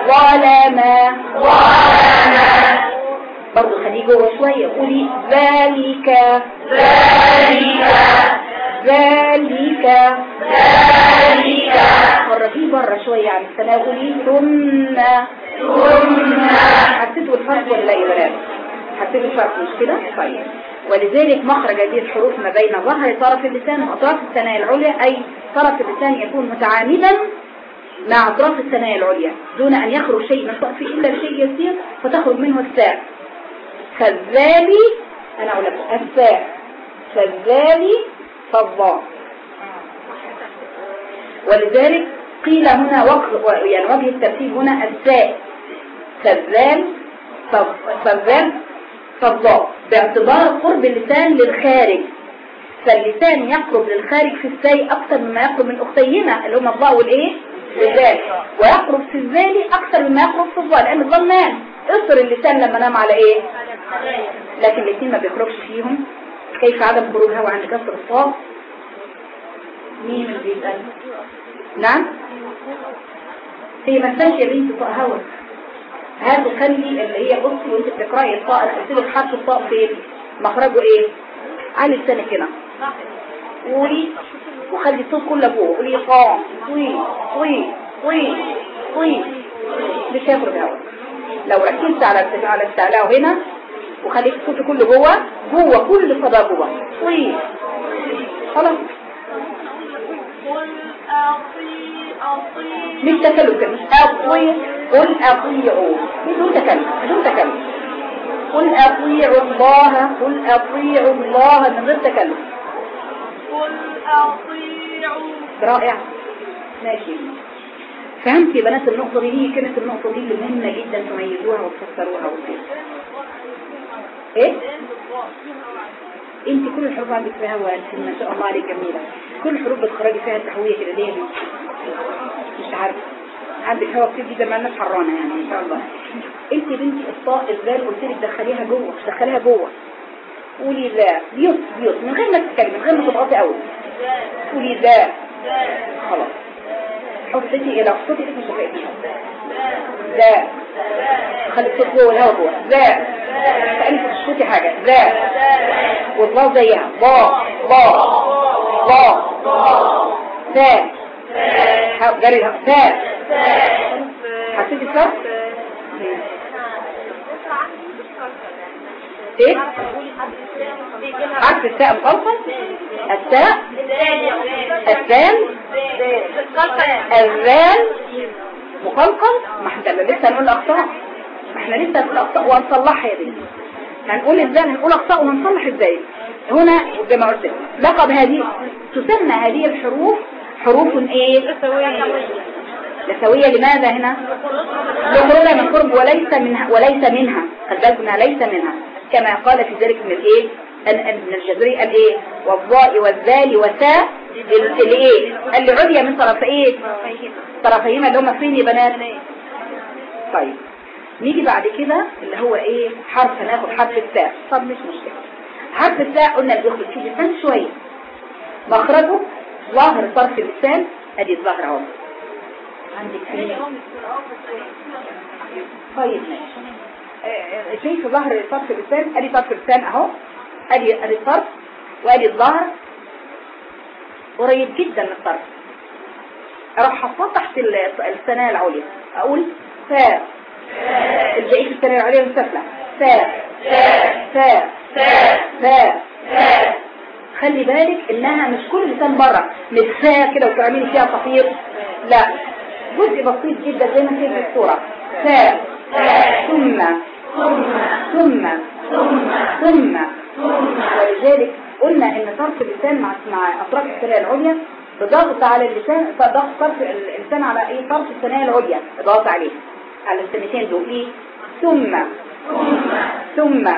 ظلم برضه خليه جوه شوية قولي ذلك ذلك. ذلك. ذلك خرجيه بره شوية عن السماء قولي ثم. ثم. حسيتوا الفرق ولا يا بنات؟ حسيتوا الفرق مش كده طيب. ولذلك مخرج هذه الحروف ما بين ظهر طرف اللسان وأطراف الثنايا العليا أي طرف اللسان يكون متعامدا مع أطراف الثنايا العليا دون أن يخرج شيء من طرفه إلا شيء يسير فتخرج منه الساء كذابي أنا أقول لكم الساء كذابي فالضاء ولذلك قيل هنا وقف يعني وجه الترتيب هنا الساء كذاب فالذال فالضاء باعتبار قرب اللسان للخارج. فاللسان يقرب للخارج في الساء أكثر مما يقرب من اختيهما اللي هما الضاء والإيه؟ والذال ويقرب في الذال أكثر مما يقرب في الضاء لأن الضاء نام اصر اللسان لما نام على إيه؟ لكن الاثنين ما بيخرجش فيهم. كيف عدم خروج هواء عند كسر الصاد؟ مين اللي بيسأل؟ نعم؟ هي ما تنساش يا بنتي طاء هاتوا خلي اللي هي بصي وأنت بتقرأي الطاء قلت لك حرف الطاء فين؟ مخرجه إيه؟ علي لسانك هنا قولي. وخلي الصوت كله فوق قولي طاء طي طي طي طي مش هيخرج هواء لو ركزت على على التعلاو هنا وخليت الصوت كله جوه جوه كل صدى جوه. طي خلاص. مش تكلم كده أطيع. قل أطيعوا بدون تكلم بدون تكلم قل أطيعوا الله. قل أطيعوا الله من غير تكلم قل أطيعوا رائع. ماشي. فهمت يا بنات النقطة دي؟ هي كانت النقطة دي اللي مهمة جدا تميزوها وتفسروها وكده إيه؟ انت كل الحروف عندك فيها وانت ما شاء الله عليك جميلة كل الحروف بتخرجي فيها التحوية كده ليه مش عارفة عندك هوا كتير جدا مع الناس حرانة يعني إن شاء الله. انت بنتي الطاء الذال قلت لك دخليها جوه دخليها جوه. قولي ذا بيوت بيوت. من غير ما تتكلمي من غير ما تضغطي قوي قولي ذا خلاص. حطيتي إلى صوتي اسم شفايفي ذا خلي الصوت جوه الهوا جوه ذا فقالي صوتي حاجة. ذا والله زيها. با. با. با. ثا جري ثا حسيتي الفرق؟ إيه؟ عكس التاء مقلقل التاء الثال الذال مقلقل؟ ما إحنا لسه هنقول اخطاء ما إحنا لسه هنقول اخطاء وهنصلحها يا بنتي. هنقول إزاي هنقول اخطاء وهنصلح إزاي؟ هنا زي ما قلت لقب هذه تسمى هذه الحروف حروف إيه؟ لسوية لماذا هنا؟ لخروجها من قرب وليس منها وليس منها. خلي بالكم ليس منها. كما قال في ذلك من الإيه؟ من الجزري قال إيه والضاء والذال وساء الإيه؟ قال لي عليا من طرف إيه؟ طرفيهما اللي فين يا بنات؟ طيب. نيجي بعد كده اللي هو إيه؟ حرف ناخد حرف التاء طب مش مشكلة. حرف التاء قلنا بيخرج في اللسان شوية. مخرجه ظاهر طرف اللسان. أدي الظهر أهو. عندك فين طيب ماشي. شايف ظهر طرف اللسان أدي طرف اللسان أهو. أدي أدي الطرف وأدي الظهر. قريب جدا من الطرف. أروح حاطاه تحت الثنايا العليا. أقول فا البقيه في الثنايا العليا مسفله فا فا فا خلي بالك إنها مش كل لسان بره فا كده وتعملي فيها صفير لا. جزء بسيط جدا زي ما في الصورة فا ثم. ثم ثم ولذلك قلنا إن طرف اللسان مع مع أطراف الثنايا العليا بضغط على اللسان ضغط طرف اللسان على إيه؟ طرف الثنايا العليا. ضغط عليه. على الثانيتين دول إيه؟ ثم. ثم.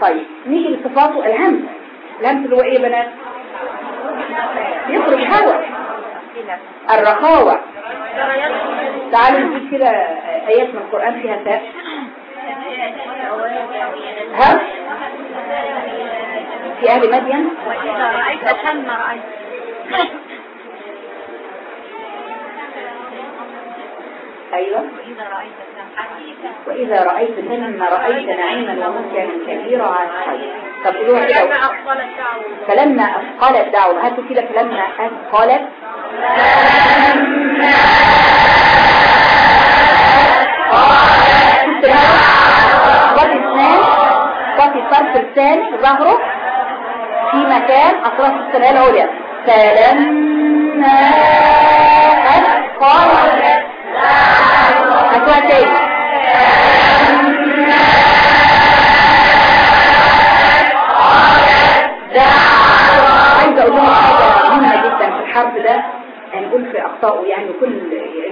طيب نيجي لصفاته الهمس. الهمس اللي هو إيه يا بنات؟ يخرج هواء الرخاوة. تعالوا نجيب كده آيات من القرآن فيها تاء ها في أهل مدين؟ وإذا رأيت ثم رأيت أيوه. وإذا رأيت ثم رأيت نعيما وملكا كبيرا. على طب قولوها كده فلما فلما أثقلت دعوة. هاتوا كده فلما أثقلت؟ ضغط اسنان ضغط الطرف الثاني ظهره في مكان أطراف الثنايا العليا. فلما اثقلت هاتوها تاني. عايزة أقول لهم حاجة مهمة جدا في الحرف ده هنقول في أخطائه يعني كل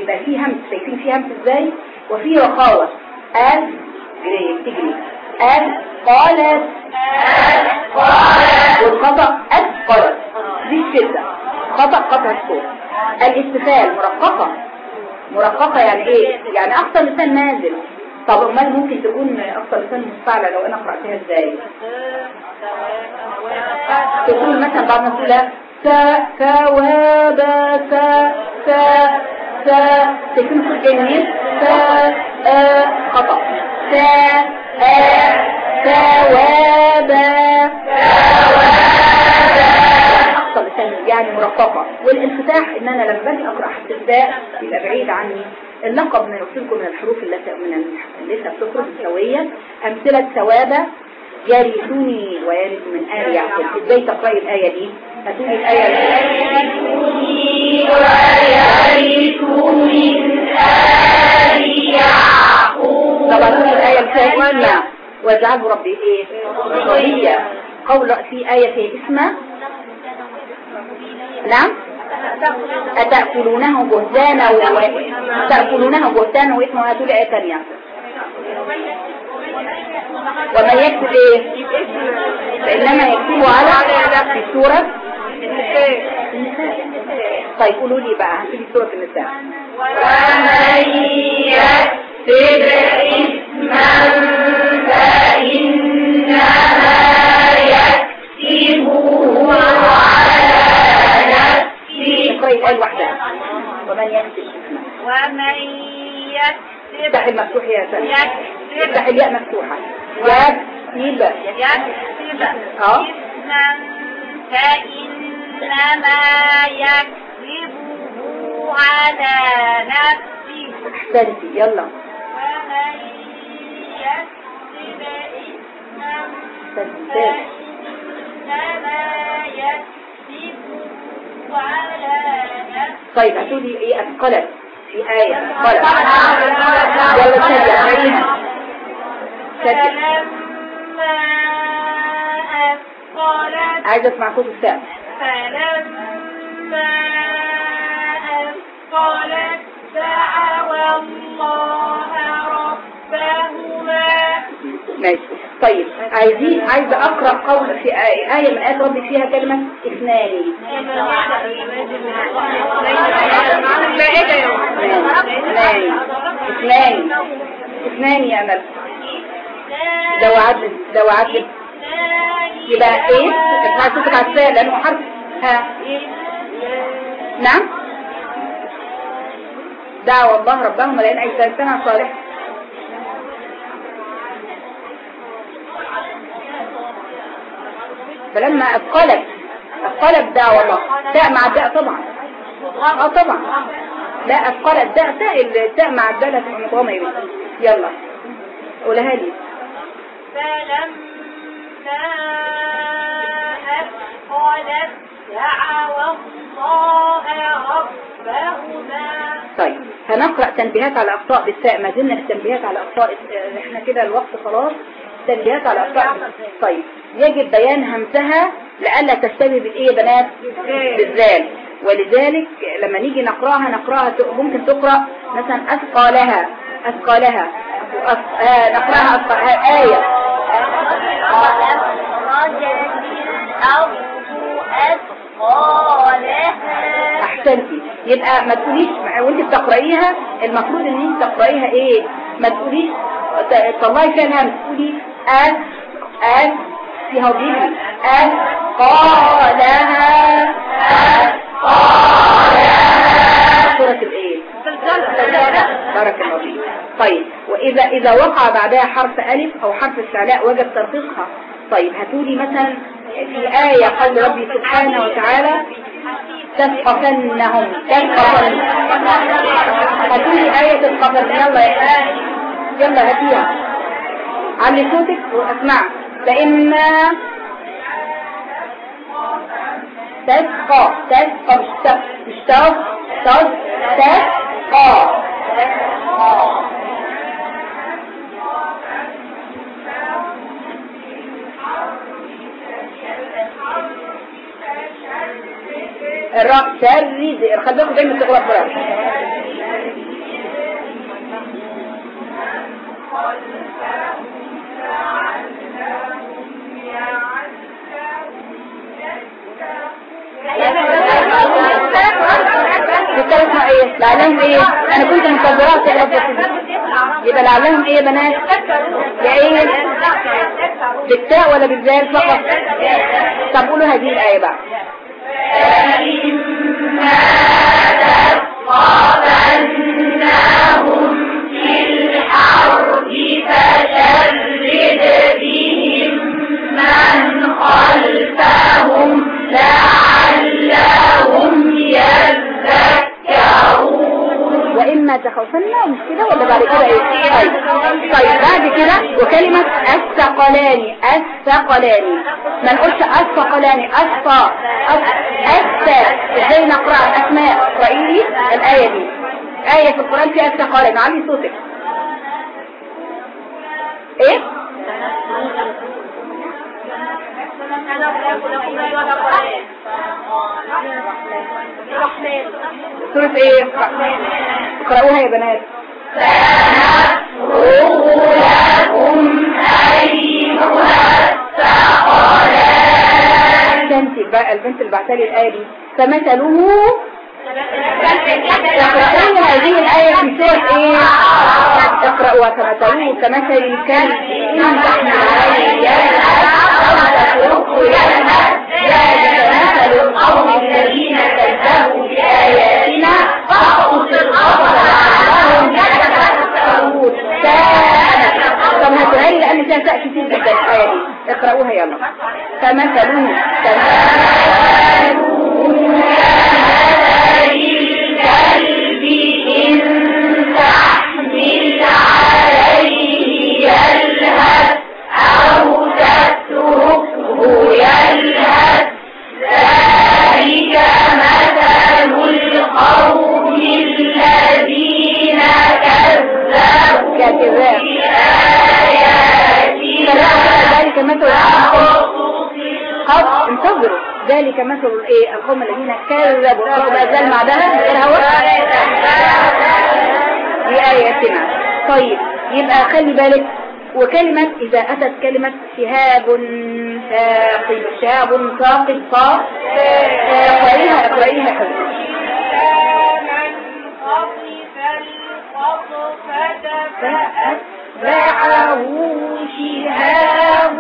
يبقى فيه همس شايفين فيه همس إزاي؟ وفي رخاوه ال جري تجري. ال قالت والخطأ اثقلت دي الشده خطأ قطع الصوت الاستفال مرققة. مرققة يعني إيه؟ يعني أقصى لسان نازل طب أمال ممكن تكون أقصى لسان مستعلى لو أنا قرأتها إزاي؟ تقول مثلا بعد ما تقول سا ثوابا سا سا سا تكون صوت سا آ خطأ. سا ثوابا لسان يعني مرققة. والانفتاح إن أنا لما باجي أقرأ حرف الباء يبقى بعيد عني. اللقب من قلت لكم من الحروف التي من لسه بتخرج سوية أمثلة ثوابا يرثني ويرث من آل يعقوب. إزاي تقرأي الآية دي؟ هتقولي الآية طبعا تقولي الآية الثانية. واجعله ربي إيه قول في آية في اسمها نعم. أتأكلونه بهتانا و... تأكلونه بهتانا وإثما وهاتوا لي آية ثانية ومن يكتب إيه؟ فإنما يكتبه على في سورة طيب قولوا لي بقى هتيجي سورة النساء. ومن يكسب إثما يكسبه على نفسه اقرأي الآية وحدها ومن اسمه ومن يكسب افتح المفتوح يا سلام يكسب افتح الياء مفتوحة يكسب آه. إثما فإنما يكسبه على نفسه احسنتي يلا ومن يكسب إثما فإنما طيب هتقولي آية اثقلت في آية اثقلت يلا شادية اقرأيها شادية فلما أثقلت عايزة أسمع صوت السقف فلما أثقلت دعوا الله ربهما ماشي. طيب عايزين عايزة أقرأ قول في آية, آية من آيات ربي فيها كلمة اثنان. اثنان. اثنان يا أمل. ده وعد ده وعد يبقى إيه؟ صوتك على لأنه حرف ها. نعم. دعوة الله ربهم لأن أي سنة صالح فلما أثقلت أثقلت دعوة الله تاء مع الداء طبعا. آه طبعا. لا أثقلت داء تاء التاء مع الداء لا تبقى مضغمة يا بنتي يلا. قولها لي. فلما أثقلت دعوا الله ربهما. طيب هنقرأ تنبيهات على أخطاء بالساء ما زلنا في تنبيهات على أخطاء آه، إحنا كده الوقت خلاص. تنبيهات على أخطاء طيب يجب بيان همسها لألا تشتبه بالإيه يا بنات؟ بالذال. ولذلك لما نيجي نقرأها نقرأها ممكن تقرأ مثلا أثقالها أثقالها أث... آه نقرأها أثقالها آية. أحسنتي. يبقى ما تقوليش وأنت بتقرأيها المفروض إن أنت تقرأيها إيه؟ ما تقوليش طلعي فيها الهمس. تقولي أس أس في هو بيجري أس قالها أس قالها. سورة الايه بارك الله فيك. طيب. واذا إذا وقع بعدها حرف ألف أو حرف استعلاء وجب ترقيقها. طيب. هاتولي مثلا في آية قال ربي سبحانه وتعالى تثقفنهم. تثقفن هاتولي آية تثقفن يلا يا يلا هاتيها. علي صوتك وأسمع. فإما تسقى تسقى مش تق تق تسقى. الراء شرد خلي بالكم دايما تغلط براء بالثلاث إيه لعلهم إيه أنا كنت مكبرات يا رب يبقى لعلهم إيه يا بنات إيه بالتاء ولا بالذال فقط طب قولوا هذه الايه بقى وإما تخافن مش كده ولا بعد كده إيه؟ طيب بعد كده وكلمة الثقلان الثقلان ما نقولش الثقلان الثا الثا إزاي نقرأ أسماء اقرأي لي الآية دي. آية في القرآن فيها الثقلان علي صوتك. إيه؟ سورة إيه؟ اقرأوها يا بنات. سنفرغ لكم أيها انت بقى البنت اللي بعتلي الآية دي فمثله اقرأوا هذه الآية في سورة إيه؟ اقرأوا فمثله كمثل الكلب. إن تحمل عليه يلهث أو تتركه يلهث ذلك مثل القوم الذين كذبوا بآياتنا فاقصص القصص لعلهم يتفكرون طب لي لأن فيها تأتي كتير جدا اقرأوها يلا فمثله كمثل ذلك مثل قد انتظروا. ذلك مثل الايه القوم الذين كذبوا. بقى زال بعدها غير هو؟ بآياتنا. طيب يبقى خلي بالك. وكلمة إذا أتت كلمة شهاب ثاقب. شهاب ثاقب صاف اقرأيها اقرأيها. حبيبي فأتبعه شهاب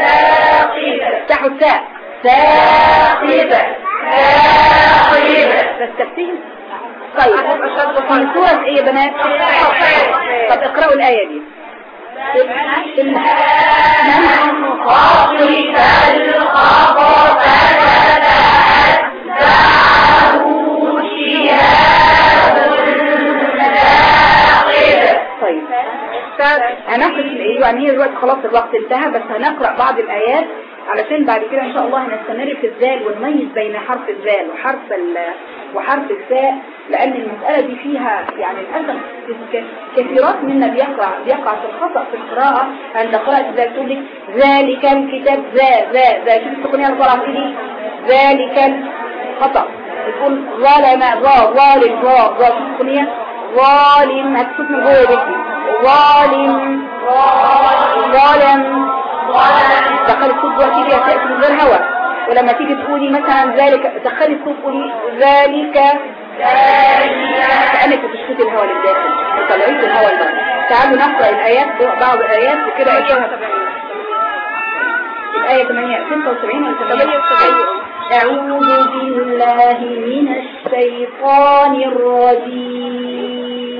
ثاقب افتحوا التاء ثاقب ثاقب بس تكتهم طيب في سورة إيه يا بنات؟ طب اقرأوا الآية دي. من خاطف الخبر فتتبعه شهاب الايه يعني هي دلوقتي خلاص الوقت انتهى بس هنقرأ بعض الآيات علشان بعد كده إن شاء الله هنستمر في الذال ونميز بين حرف الذال وحرف ال وحرف الثاء لأن المسألة دي فيها يعني للأسف ك- كثيرات منا بيقع بيقع في الخطأ في القراءة. عند قراءة الذال تقول لك ذلك الكتاب ذا ذا ذا شوف التقنية القراءة دي. ذلك الخطأ. تقول ظالم ظا ظالم ظا ظا شوف التقنية. ظالم هتشوف من جوه ظالم. ظالم. دخل الصوت جوه كده تأتي من غير ولما تيجي تقولي مثلا ذلك دخلي الصوت قولي ذلك كأنك بتشوفي الهوا اللي داخل ما طلعيش الهوا اللي بره تعالوا نقرأ الآيات بعض الآيات وكده أشوفها الآية 8 76 ولا 78 أعوذ بالله من الشيطان الرجيم.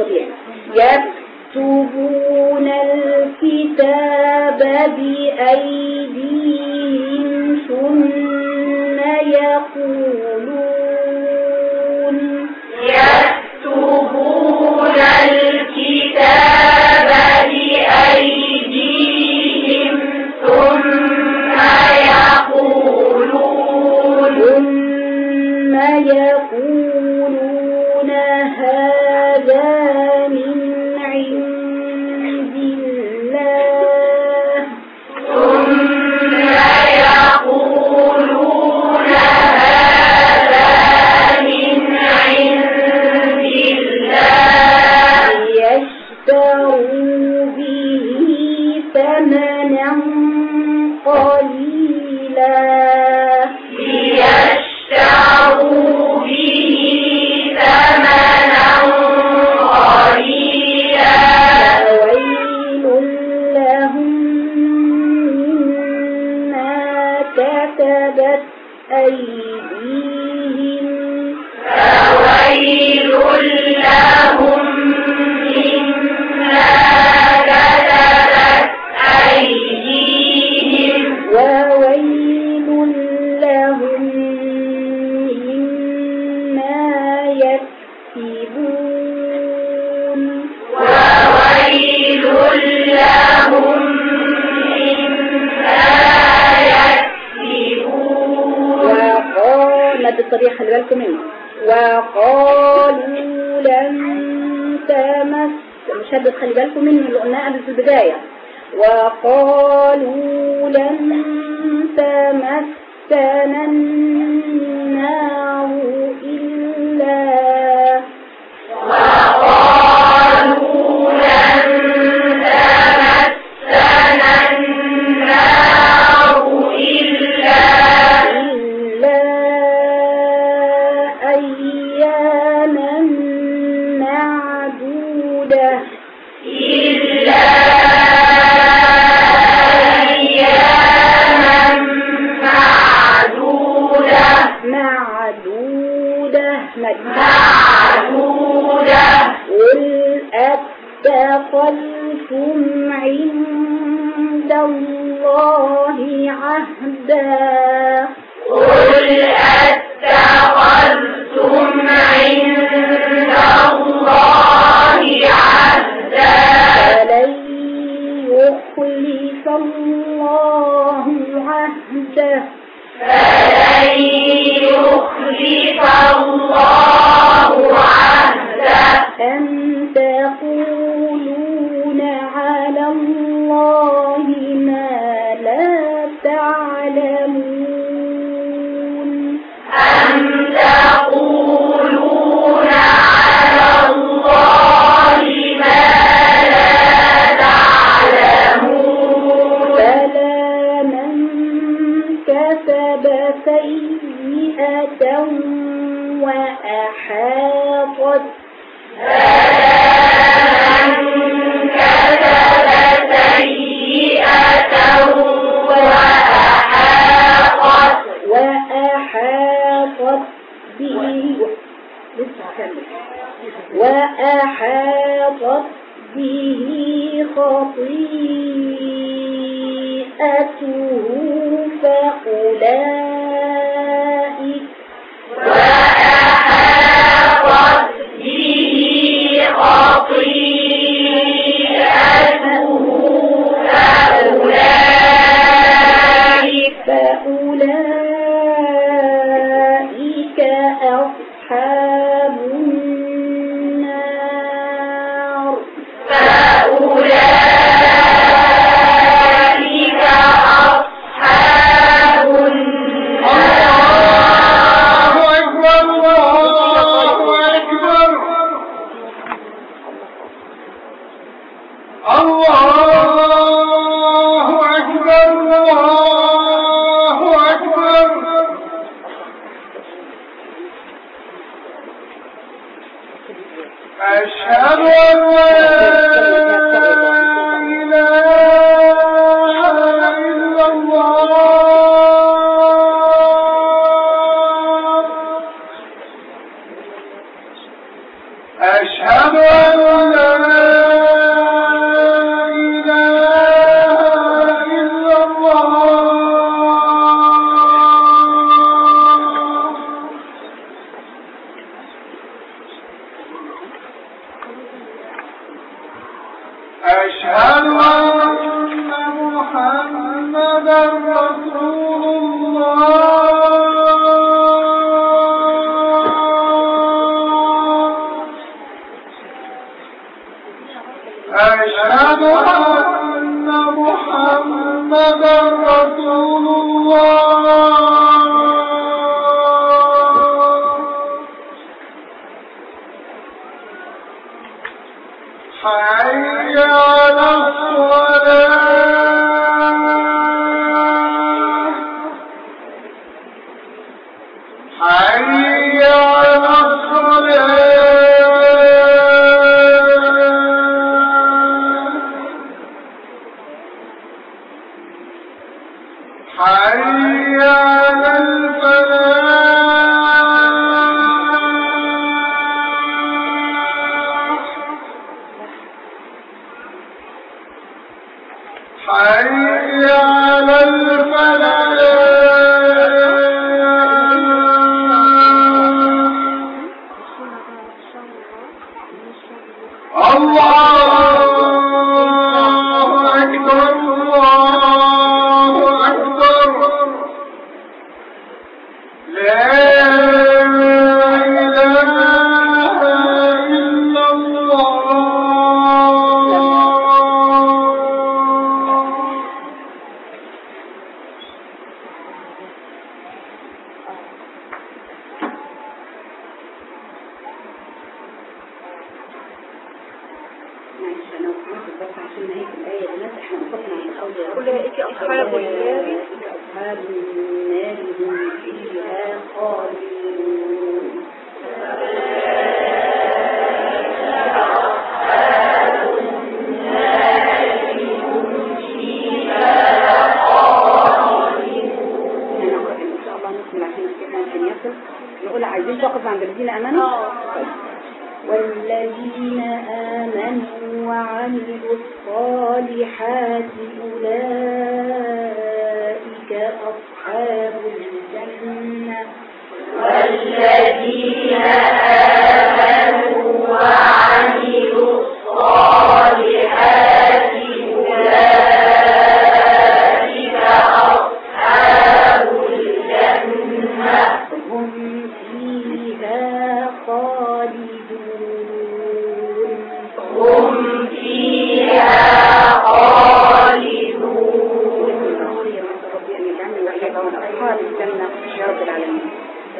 الطبيعي يكتبون الكتاب بأيديهم فأولئك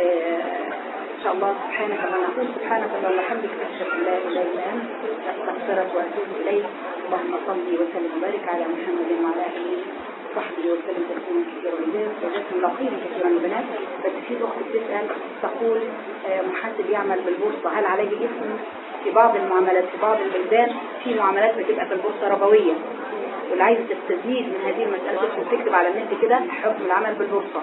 إن شاء الله سبحانك اللهم نقول سبحانك اللهم وبحمدك أشهد أن لا إله إلا أنت أستغفرك وأتوب إليك. اللهم صل وسلم وبارك على محمد وعلى آله وصحبه وسلم تسليما كثيرا. جزاكم الله خيرا كثيرا يا بنات. بس في أخت بتسأل تقول آه، محاسب يعمل بالبورصة. هل عليه اسم في بعض المعاملات في بعض البلدان في معاملات بتبقى في البورصة ربوية. واللي عايز تستزيد من هذه المسألة تدخل تكتب على النت كده حكم العمل بالبورصة.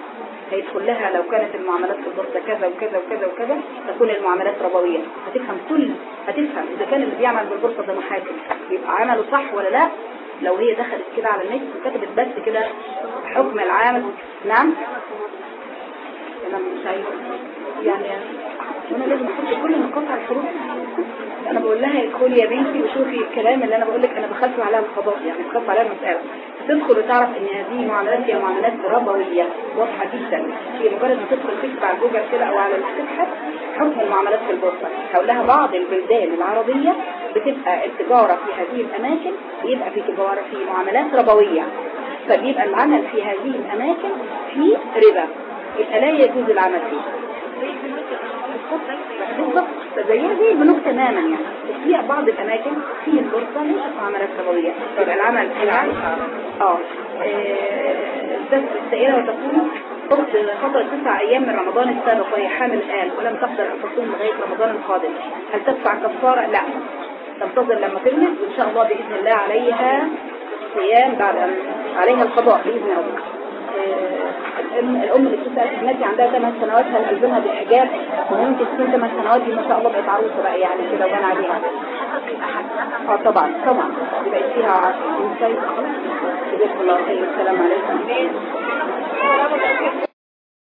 هيدخل لها لو كانت المعاملات في البورصة كذا وكذا وكذا وكذا تكون المعاملات ربوية. هتفهم كل هتفهم إذا كان اللي بيعمل بالبورصة ده محاكم. يبقى عمله صح ولا لا؟ لو هي دخلت كده على النت وكتبت بس كده حكم العامل. نعم؟ أنا مش عايزة. يعني وأنا لازم أحط كل نقاط على الحروف. أنا بقول لها ادخلي يا بنتي وشوفي الكلام اللي أنا بقول لك. أنا بخلف عليها القضاء يعني بخلف عليها المسألة. تدخل وتعرف إن هذه معاملات هي معاملات ربوية واضحة جدا. هي مجرد ما تدخل تكتب على جوجل كده أو على تبحث حكم المعاملات في البورصة. هقول لها بعض البلدان العربية بتبقى التجارة في هذه الأماكن بيبقى في تجارة في معاملات ربوية. فبيبقى العمل في هذه الأماكن في ربا. يبقى لا يجوز العمل فيه بالضبط زيها زي البنوك تماما يعني. وفي بعض الأماكن في البورصة ليست معاملات ربويه يبقى العمل العمل. آه. آه، السائلة وتقول أخت خطأ تسع أيام من رمضان السابق وهي حامل الآن ولم تقدر أن تصوم لغاية رمضان القادم. هل تدفع كفارة؟ لا. تنتظر لما تولد وإن شاء الله بإذن الله عليها صيام بعد عليها القضاء بإذن الله الأم اللي بتسأل ابنتي عندها 8 سنوات هل ألزمها بالحجاب وممكن تكون 8 سنوات دي ما شاء الله بقت عروسة بقى يعني كده وبان عليها. آه طبعا طبعا. يبقى فيها عروسة جزاكم الله السلام عليكم.